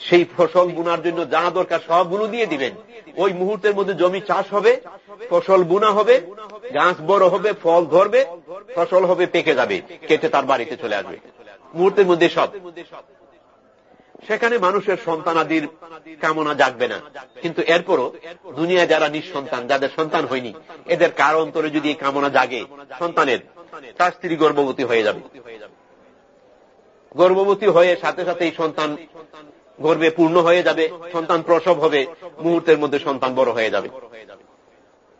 সেই ফসল বুনার জন্য যা দরকার সবগুলো দিয়ে দিবেন। ওই মুহূর্তের মধ্যে জমি চাষ হবে, ফসল বুনা হবে, গাছ বড় হবে, ফল ধরবে, ফসল হবে, পেকে যাবে, কেটে তার বাড়িতে চলে আসবে। মুহূর্তের মধ্যে সব। সেখানে মানুষের সন্তানাদির কামনা জাগবে না। কিন্তু এরপরও দুনিয়া যারা নিঃসন্তান, যাদের সন্তান হয়নি, এদের কার অন্তরে যদি এই কামনা জাগে, সন্তানের, তার স্ত্রী গর্ভবতী হয়ে যাবে। গর্ভবতী হয়ে সাথে সাথে এই সন্তান গর্বে পূর্ণ হয়ে যাবে, সন্তান প্রসব হবে, মুহূর্তের মধ্যে সন্তান বড় হয়ে যাবে।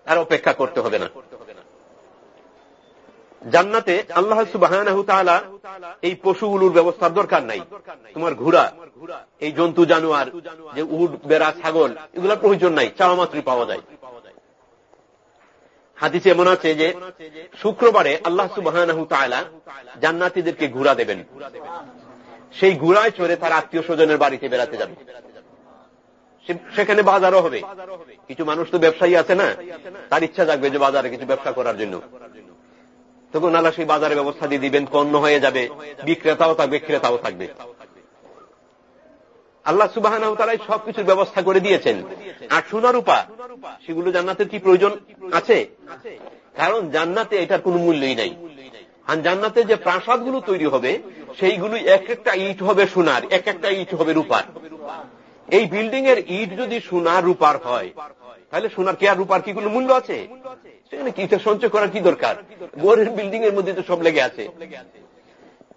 আর অপেক্ষা করতে হবে না। জান্নাতে আল্লাহ সুবাহ এই পশুগুলোর ব্যবস্থার দরকার নাই। তোমার ঘোড়া, এই জন্তু জানোয়ার, যে উট বেড়া, ছাগল, এগুলোর প্রয়োজন নাই, চাওয়া মাত্রই পাওয়া যায়। হাদিসে এমন আছে যে, শুক্রবারে আল্লাহ সুবাহ জান্নাতিদেরকে ঘুরা দেবেন। সেই ঘুরায় চড়ে তার আত্মীয় স্বজনের বাড়িতে বেড়াতে যাবে। সেখানে বাজারও হবে। কিছু মানুষ তো ব্যবসায়ী আছে না? তার ইচ্ছা থাকবে যে বাজারে কিছু ব্যবসা করার জন্য। তখন আল্লাহ সেই বাজারে ব্যবস্থা দিয়ে দিবেন, পণ্য হয়ে যাবে, বিক্রেতাও থাকবে, ক্রেতাও থাকবে। আল্লাহ সুবাহ সবকিছুর ব্যবস্থা করে দিয়েছেন। আর সোনা রূপা সেগুলো জান্নাতের কি প্রয়োজন? আছে। কারণ জান্নাতে এটার কোন মূল্যই নাই। আর জান্নাতে যে প্রাসাদগুলো তৈরি হবে সেইগুলো এক একটা ইট হবে সোনার, এক একটা ইট হবে রূপার। এই বিল্ডিং এর ইট যদি সোনার রূপার হয়, তাহলে সোনার কি আর রূপার কি কোনো মূল্য আছে? সেখানে কি সঞ্চয় করার কি দরকার? গোরের বিল্ডিং এর মধ্যে তো সব লেগে আছে।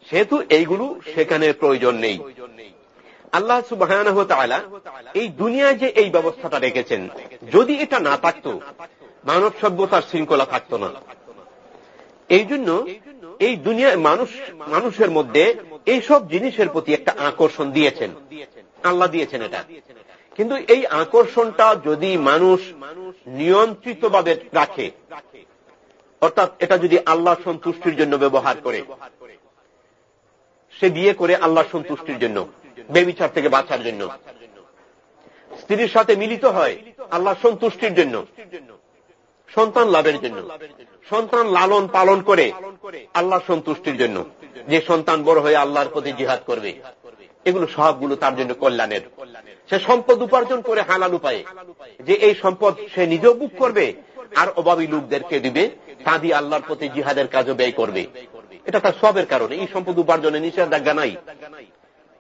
সেহেতু এইগুলো সেখানে প্রয়োজন নেই। আল্লাহ সুবাহ এই দুনিয়ায় যে এই ব্যবস্থাটা রেখেছেন, যদি এটা না থাকত মানব সভ্যতার শৃঙ্খলা থাকত না। এই জন্য এই দুনিয়ায় মানুষ, মানুষের মধ্যে এই সব জিনিসের প্রতি একটা আকর্ষণ দিয়েছেন। আল্লাহ দিয়েছেন এটা। কিন্তু এই আকর্ষণটা যদি মানুষ নিয়ন্ত্রিতভাবে রাখে, অর্থাৎ এটা যদি আল্লাহ সন্তুষ্টির জন্য ব্যবহার করে, সে বিয়ে করে আল্লাহ সন্তুষ্টির জন্য, বেবিচার থেকে বাঁচার জন্য, স্ত্রীর সাথে মিলিত হয় আল্লাহ সন্তুষ্টির জন্য সন্তান লাভের জন্য। সন্তান লালন পালন করে আল্লাহ সন্তুষ্টির জন্য। যে সন্তান বড় হয়ে আল্লাহর প্রতি জিহাদ করবে, এগুলো সবগুলো তার জন্য কল্যাণের। সে সম্পদ উপার্জন করে হালাল উপায়ে। যে এই সম্পদ সে নিজেও বুক করবে, আর অভাবী লোকদেরকে দিবে, তা দিয়ে আল্লাহর প্রতি জিহাদের কাজও ব্যয় করবে। এটা তার সবের কারণে। এই সম্পদ উপার্জনে নিষেধাজ্ঞা নাই।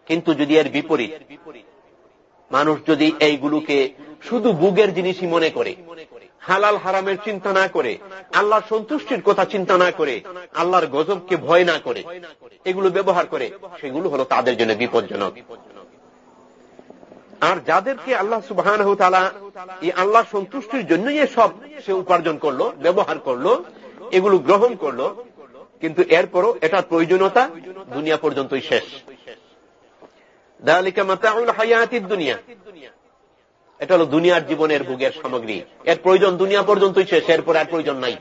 কিন্তু যদি এর বিপরীত, মানুষ যদি এইগুলোকে শুধু বুগের জিনিসই মনে করে হালাল হারামের চিন্তা না করে, আল্লাহর সন্তুষ্টির কথা চিন্তা না করে, আল্লাহর গজবকে ভয় না করে, এগুলো ব্যবহার করে, সেগুলো হলো তাদের জন্য বিপজ্জনক। আর যাদেরকে আল্লাহ সুবাহ এই আল্লাহ সন্তুষ্টির জন্যই সব সে উপার্জন করল, ব্যবহার করল, এগুলো গ্রহণ করল, কিন্তু এরপরও এটার প্রয়োজনীয়তা দুনিয়া পর্যন্তই শেষ। দুনিয়া। এটা হলো দুনিয়ার জীবনের ভোগের সামগ্রী। এর প্রয়োজন দুনিয়া পর্যন্তই শেষ, এরপর আর প্রয়োজন নাই।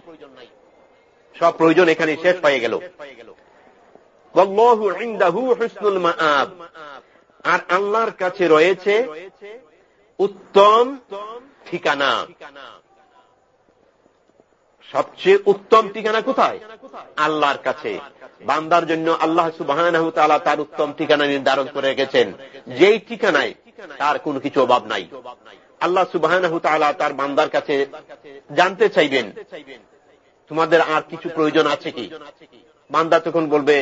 সব প্রয়োজন এখানে শেষ হয়ে গেল। আর আল্লাহর কাছে রয়েছে উত্তম ঠিকানা। সবচেয়ে উত্তম ঠিকানা কোথায়? আল্লাহর কাছে। বান্দার জন্য আল্লাহ সুবাহ তার উত্তম ঠিকানা নির্ধারণ করে রেখেছেন। যেই ঠিকানায় তার কোনো কিছু অভাব নাই। আল্লাহ সুবাহ তার বান্দার কাছে জানতে চাইবেন, তোমাদের আর কিছু প্রয়োজন আছে কি? বান্দা তখন বলবে,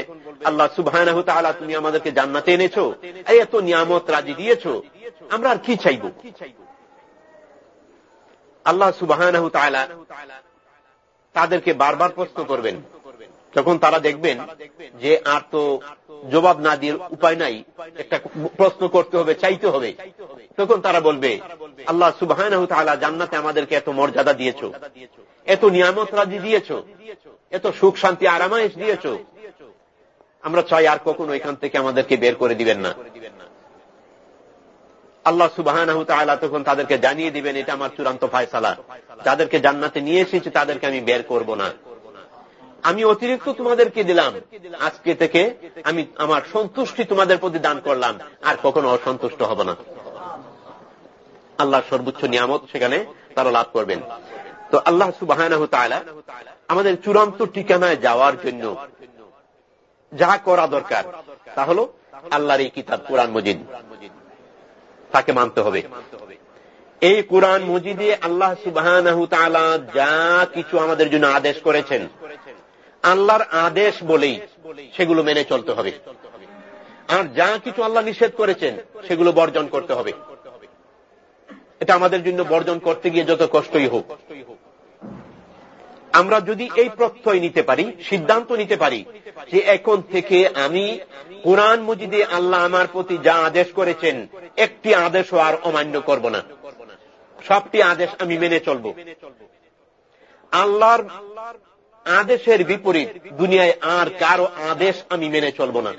আল্লাহ সুবাহ তুমি আমাদেরকে জান্নাতে এনেছো এত নিয়ামত রাজি দিয়েছ, আমরা আর কি চাইব? আল্লাহ সুবাহ তাদেরকে বারবার প্রশ্ন করবেন। যখন তারা দেখবেন যে, আর তো জবাব না দিয়ে উপায় নাই। একটা প্রশ্ন করতে হবে, চাইতে হবে। তখন তারা বলবে, আল্লাহ সুবাহ জান্নাতে আমাদেরকে এত মর্যাদা দিয়েছ, এত নিয়ামত রাজি দিয়েছ, এত সুখ, শান্তি, আরামায়েশ দিয়েছ। আমরা চাই আর কখনো এখান থেকে আমাদেরকে বের করে দিবেন না। আল্লাহ সুবাহ তখন তাদেরকে জানিয়ে দিবেন, এটা আমার চূড়ান্ত ফায়সালা। যাদেরকে জান্নাতে নিয়ে এসেছি তাদেরকে আমি বের করব না। আমি অতিরিক্ত তোমাদেরকে দিলাম। আজকে থেকে আমি আমার সন্তুষ্টি তোমাদের প্রতি দান করলাম। আর কখনো অসন্তুষ্ট হব না। আল্লাহ সর্বোচ্চ নিয়ামত সেখানে তারা লাভ করবেন। তো আল্লাহ সুবাহ আমাদের চূড়ান্ত ঠিকানায় যাওয়ার জন্য যা করা দরকার তা হল আল্লাহর এই কিতাব কোরআন মজিদ। তাকে মানতে হবে। এই কোরআন মজিদে আল্লাহ সুবাহ যা কিছু আমাদের জন্য আদেশ করেছেন আল্লাহর আদেশ বলেই সেগুলো মেনে চলতে হবে। আর যা কিছু আল্লাহ নিষেধ করেছেন, সেগুলো বর্জন করতে হবে। এটা আমাদের জন্য বর্জন করতে গিয়ে যত কষ্টই হোক। আমরা যদি এই প্রত্যয় নিতে পারি, সিদ্ধান্ত নিতে পারি, যে এখন থেকে আমি কোরআন মজিদে আল্লাহ আমার প্রতি যা আদেশ করেছেন, একটি আদেশও আর অমান্য করব না। সবটি আদেশ আমি মেনে চলব। আল্লাহর আদেশের বিপরীত দুনিয়ায় আর কারও আদেশ আমি মেনে চলব না।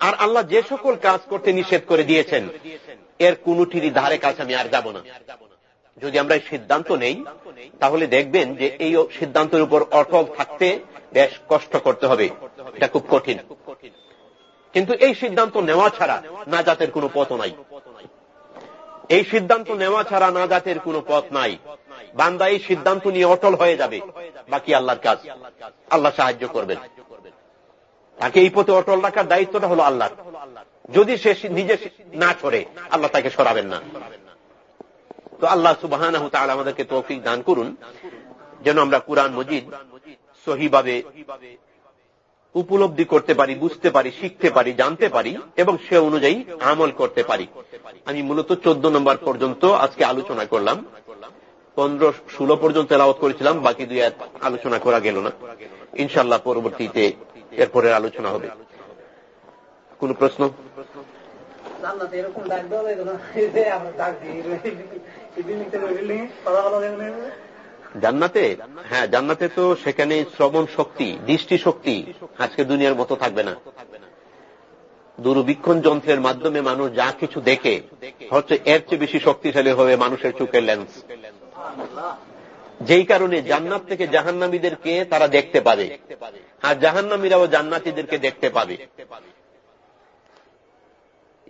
আর আল্লাহ যে সকল কাজ করতে নিষেধ করে দিয়েছেন, এর কোনটিরই ধারে কাছে আমি আর যাব না। যদি আমরা সিদ্ধান্ত নেই, তাহলে দেখবেন যে এই সিদ্ধান্তের উপর অটল থাকতে বেশ কষ্ট করতে হবে। এটা খুব কঠিন। কিন্তু এই সিদ্ধান্ত নেওয়া ছাড়া না জাতের কোনো পথ নাই। এই সিদ্ধান্ত নেওয়া ছাড়া না জাতের কোনো পথ নাই। বান্দা এই সিদ্ধান্ত নিয়ে অটল হয়ে যাবে। বাকি আল্লাহর কাজ। আল্লাহ সাহায্য করবেন। তাকে এই পথে অটল রাখার দায়িত্বটা হলো আল্লাহ যদি সে নিজে না ছড়ে আল্লাহ তাকে সরাবেন না। তো আল্লাহ সুবাহ আমাদেরকে তৌফিক দান করুন। যেন আমরা কোরআন মজিদ সহিভাবে উপলব্ধি করতে পারি, বুঝতে পারি, শিখতে পারি, জানতে পারি এবং সে অনুযায়ী আমল করতে পারি। আমি মূলত চোদ্দ নম্বর পর্যন্ত আজকে আলোচনা করলাম। পনেরো ষোলো পর্যন্ত এলাওত করেছিলাম বাকি দুই আলোচনা করা গেল না। ইনশাল্লাহ পরবর্তীতে এরপরের আলোচনা হবে। কোন প্রশ্ন? জান্নাতে হ্যাঁ জান্নাতে তো সেখানে শ্রবণ শক্তি দৃষ্টি শক্তি আজকে দুনিয়ার মতো থাকবে না। দূরবীক্ষণ যন্ত্রের মাধ্যমে মানুষ যা কিছু দেখে হচ্ছে এর চেয়ে বেশি শক্তিশালী হবে মানুষের চোখের লেন্স। যেই কারণে জান্নাত থেকে জাহান্নামীদেরকে তারা দেখতে পাবে আর জাহান্নামীরাও জান্নাতিদেরকে দেখতে পাবে।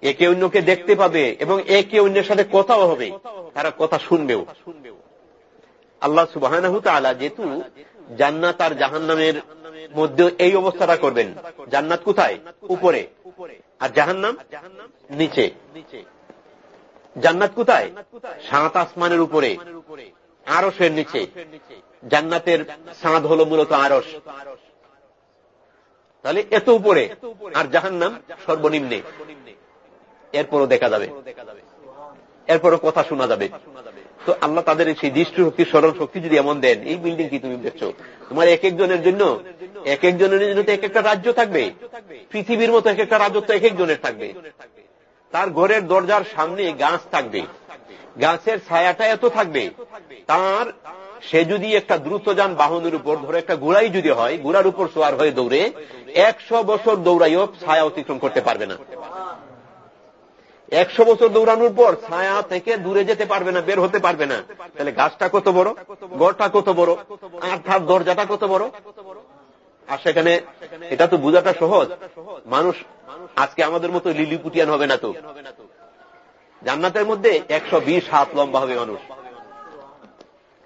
একে অন্যকে দেখতে পাবে এবং একে অন্যের সাথে কথাও হবে। তারা কথা শুনবেও। আল্লাহ সুবাহ যেহেতু জান্নাত আর জাহান্নামের মধ্যে এই অবস্থাটা করবেন, জান্নাত কোথায়? উপরে। আর জাহান্নাম নিচে। জান্নাত কোথায়? সাত আসমানের উপরে। আরসের নিচে। জান্নাতের সাঁদ হল মূলত আরস তাহলে এত উপরে। আর জাহান্নাম সর্বনিম্নে। এরপরও দেখা যাবে। এরপরও কথা শোনা যাবে। তো আল্লাহ তাদের সেই দৃষ্টি শক্তি স্মরণ শক্তি যদি এমন দেন, এই বিল্ডিং কি তুমি দেখছ? তোমার এক একজনের জন্য, এক একজনের জন্য তো এক একটা রাজ্য থাকবে। পৃথিবীর মতো এক একটা রাজ্য তো এক একজনের থাকবে। তার ঘরের দরজার সামনে গাছ থাকবে। গাছের ছায়াটা এত থাকবে। তার, সে যদি একটা দ্রুতযান বাহনের উপর ধরে একটা ঘোড়াই যদি হয় ঘোড়ার উপর সোয়ার হয়ে দৌড়ে, একশো বছর দৌড়াইও ছায়া অতিক্রম করতে পারবে না। একশো বছর দৌড়ানোর পর ছায়া থেকে দূরে যেতে পারবে না, বের হতে পারবে না। তাহলে গাছটা কত বড়? গড়টা কত বড়? আর তার দরজাটা কত বড়? আর সেখানে এটা তো বোঝাটা সহজ। মানুষ আজকে আমাদের মতো লিলিপুটিয়ান হবে না তো। জান্নাতের মধ্যে একশো বিশ হাত লম্বা হবে মানুষ।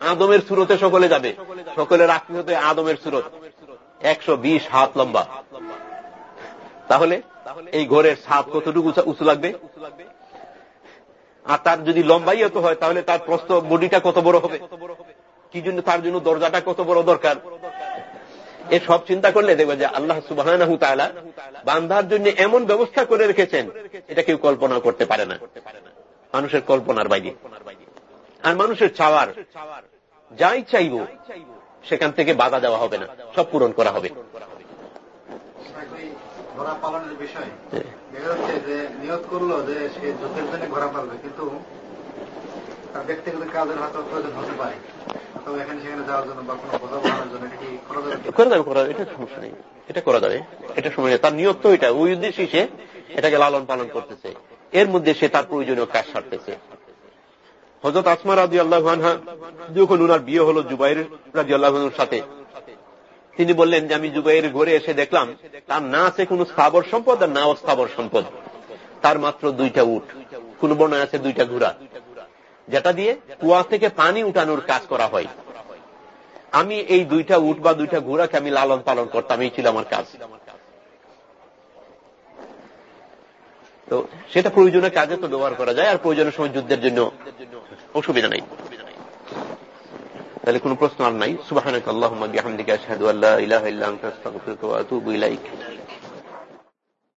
আদমের সুরতে সকলে যাবে। সকলের হতে আদমের সুরত। একশো বিশ হাত লম্বা। তাহলে এই ঘরের ছাদ কতটুকু উঁচু লাগবে? আর তার যদি লম্বাই হতে হয়, তাহলে তার প্রস্ত বডিটা কত বড় হবে? কি জন্য তার জন্য দরজাটা কত বড় দরকার? এ সব চিন্তা করলে দেখবে যে আল্লাহ সুবাহ বান্ধার জন্য এমন ব্যবস্থা করে রেখেছেন, এটা কেউ কল্পনা করতে পারে না। মানুষের কল্পনার বাইরে। আর মানুষের চাওয়ার যাই চাইব সেখান থেকে বাধা দেওয়া হবে না, সব পূরণ করা হবে। ঘোড়া পালনের বিষয়। করা যাবে? করা এটা সমস্যা নেই। এটা করা যাবে, এটা সময় তার নিয়ত তো এটা, ওই উদ্দেশ্যে সে এটাকে লালন পালন করতেছে। এর মধ্যে সে তার প্রয়োজনীয় কাজ সারতেছে। হজরত আসমা রাজি আল্লাহ যখন উনার বিয়ে হল জুবাইর রাজি আল্লাহর সাথে, তিনি বললেন যে, আমি যুবাইয়ের ঘরে এসে দেখলাম, তার না আছে কোন স্থাবর সম্পদ আর না অস্থাবর সম্পদ। তার মাত্র দুইটা উঠ কোন বর্ণায় আছে দুইটা ঘোড়া। যেটা দিয়ে কুয়া থেকে পানি উঠানোর কাজ করা হয়। আমি এই দুইটা উঠ বা দুইটা ঘোড়াকে আমি লালন পালন করতাম, এই ছিল আমার কাজ। তো সেটা প্রয়োজনীয় কাজে তো ব্যবহার করা যায়, আর প্রয়োজনের সময় যুদ্ধের জন্য অসুবিধা নেই। তাহলে কোন প্রশ্ন আর নাই। সুবাহ আল্লাহ আশহাদু আল্লাহ ইলাহা ইল্লা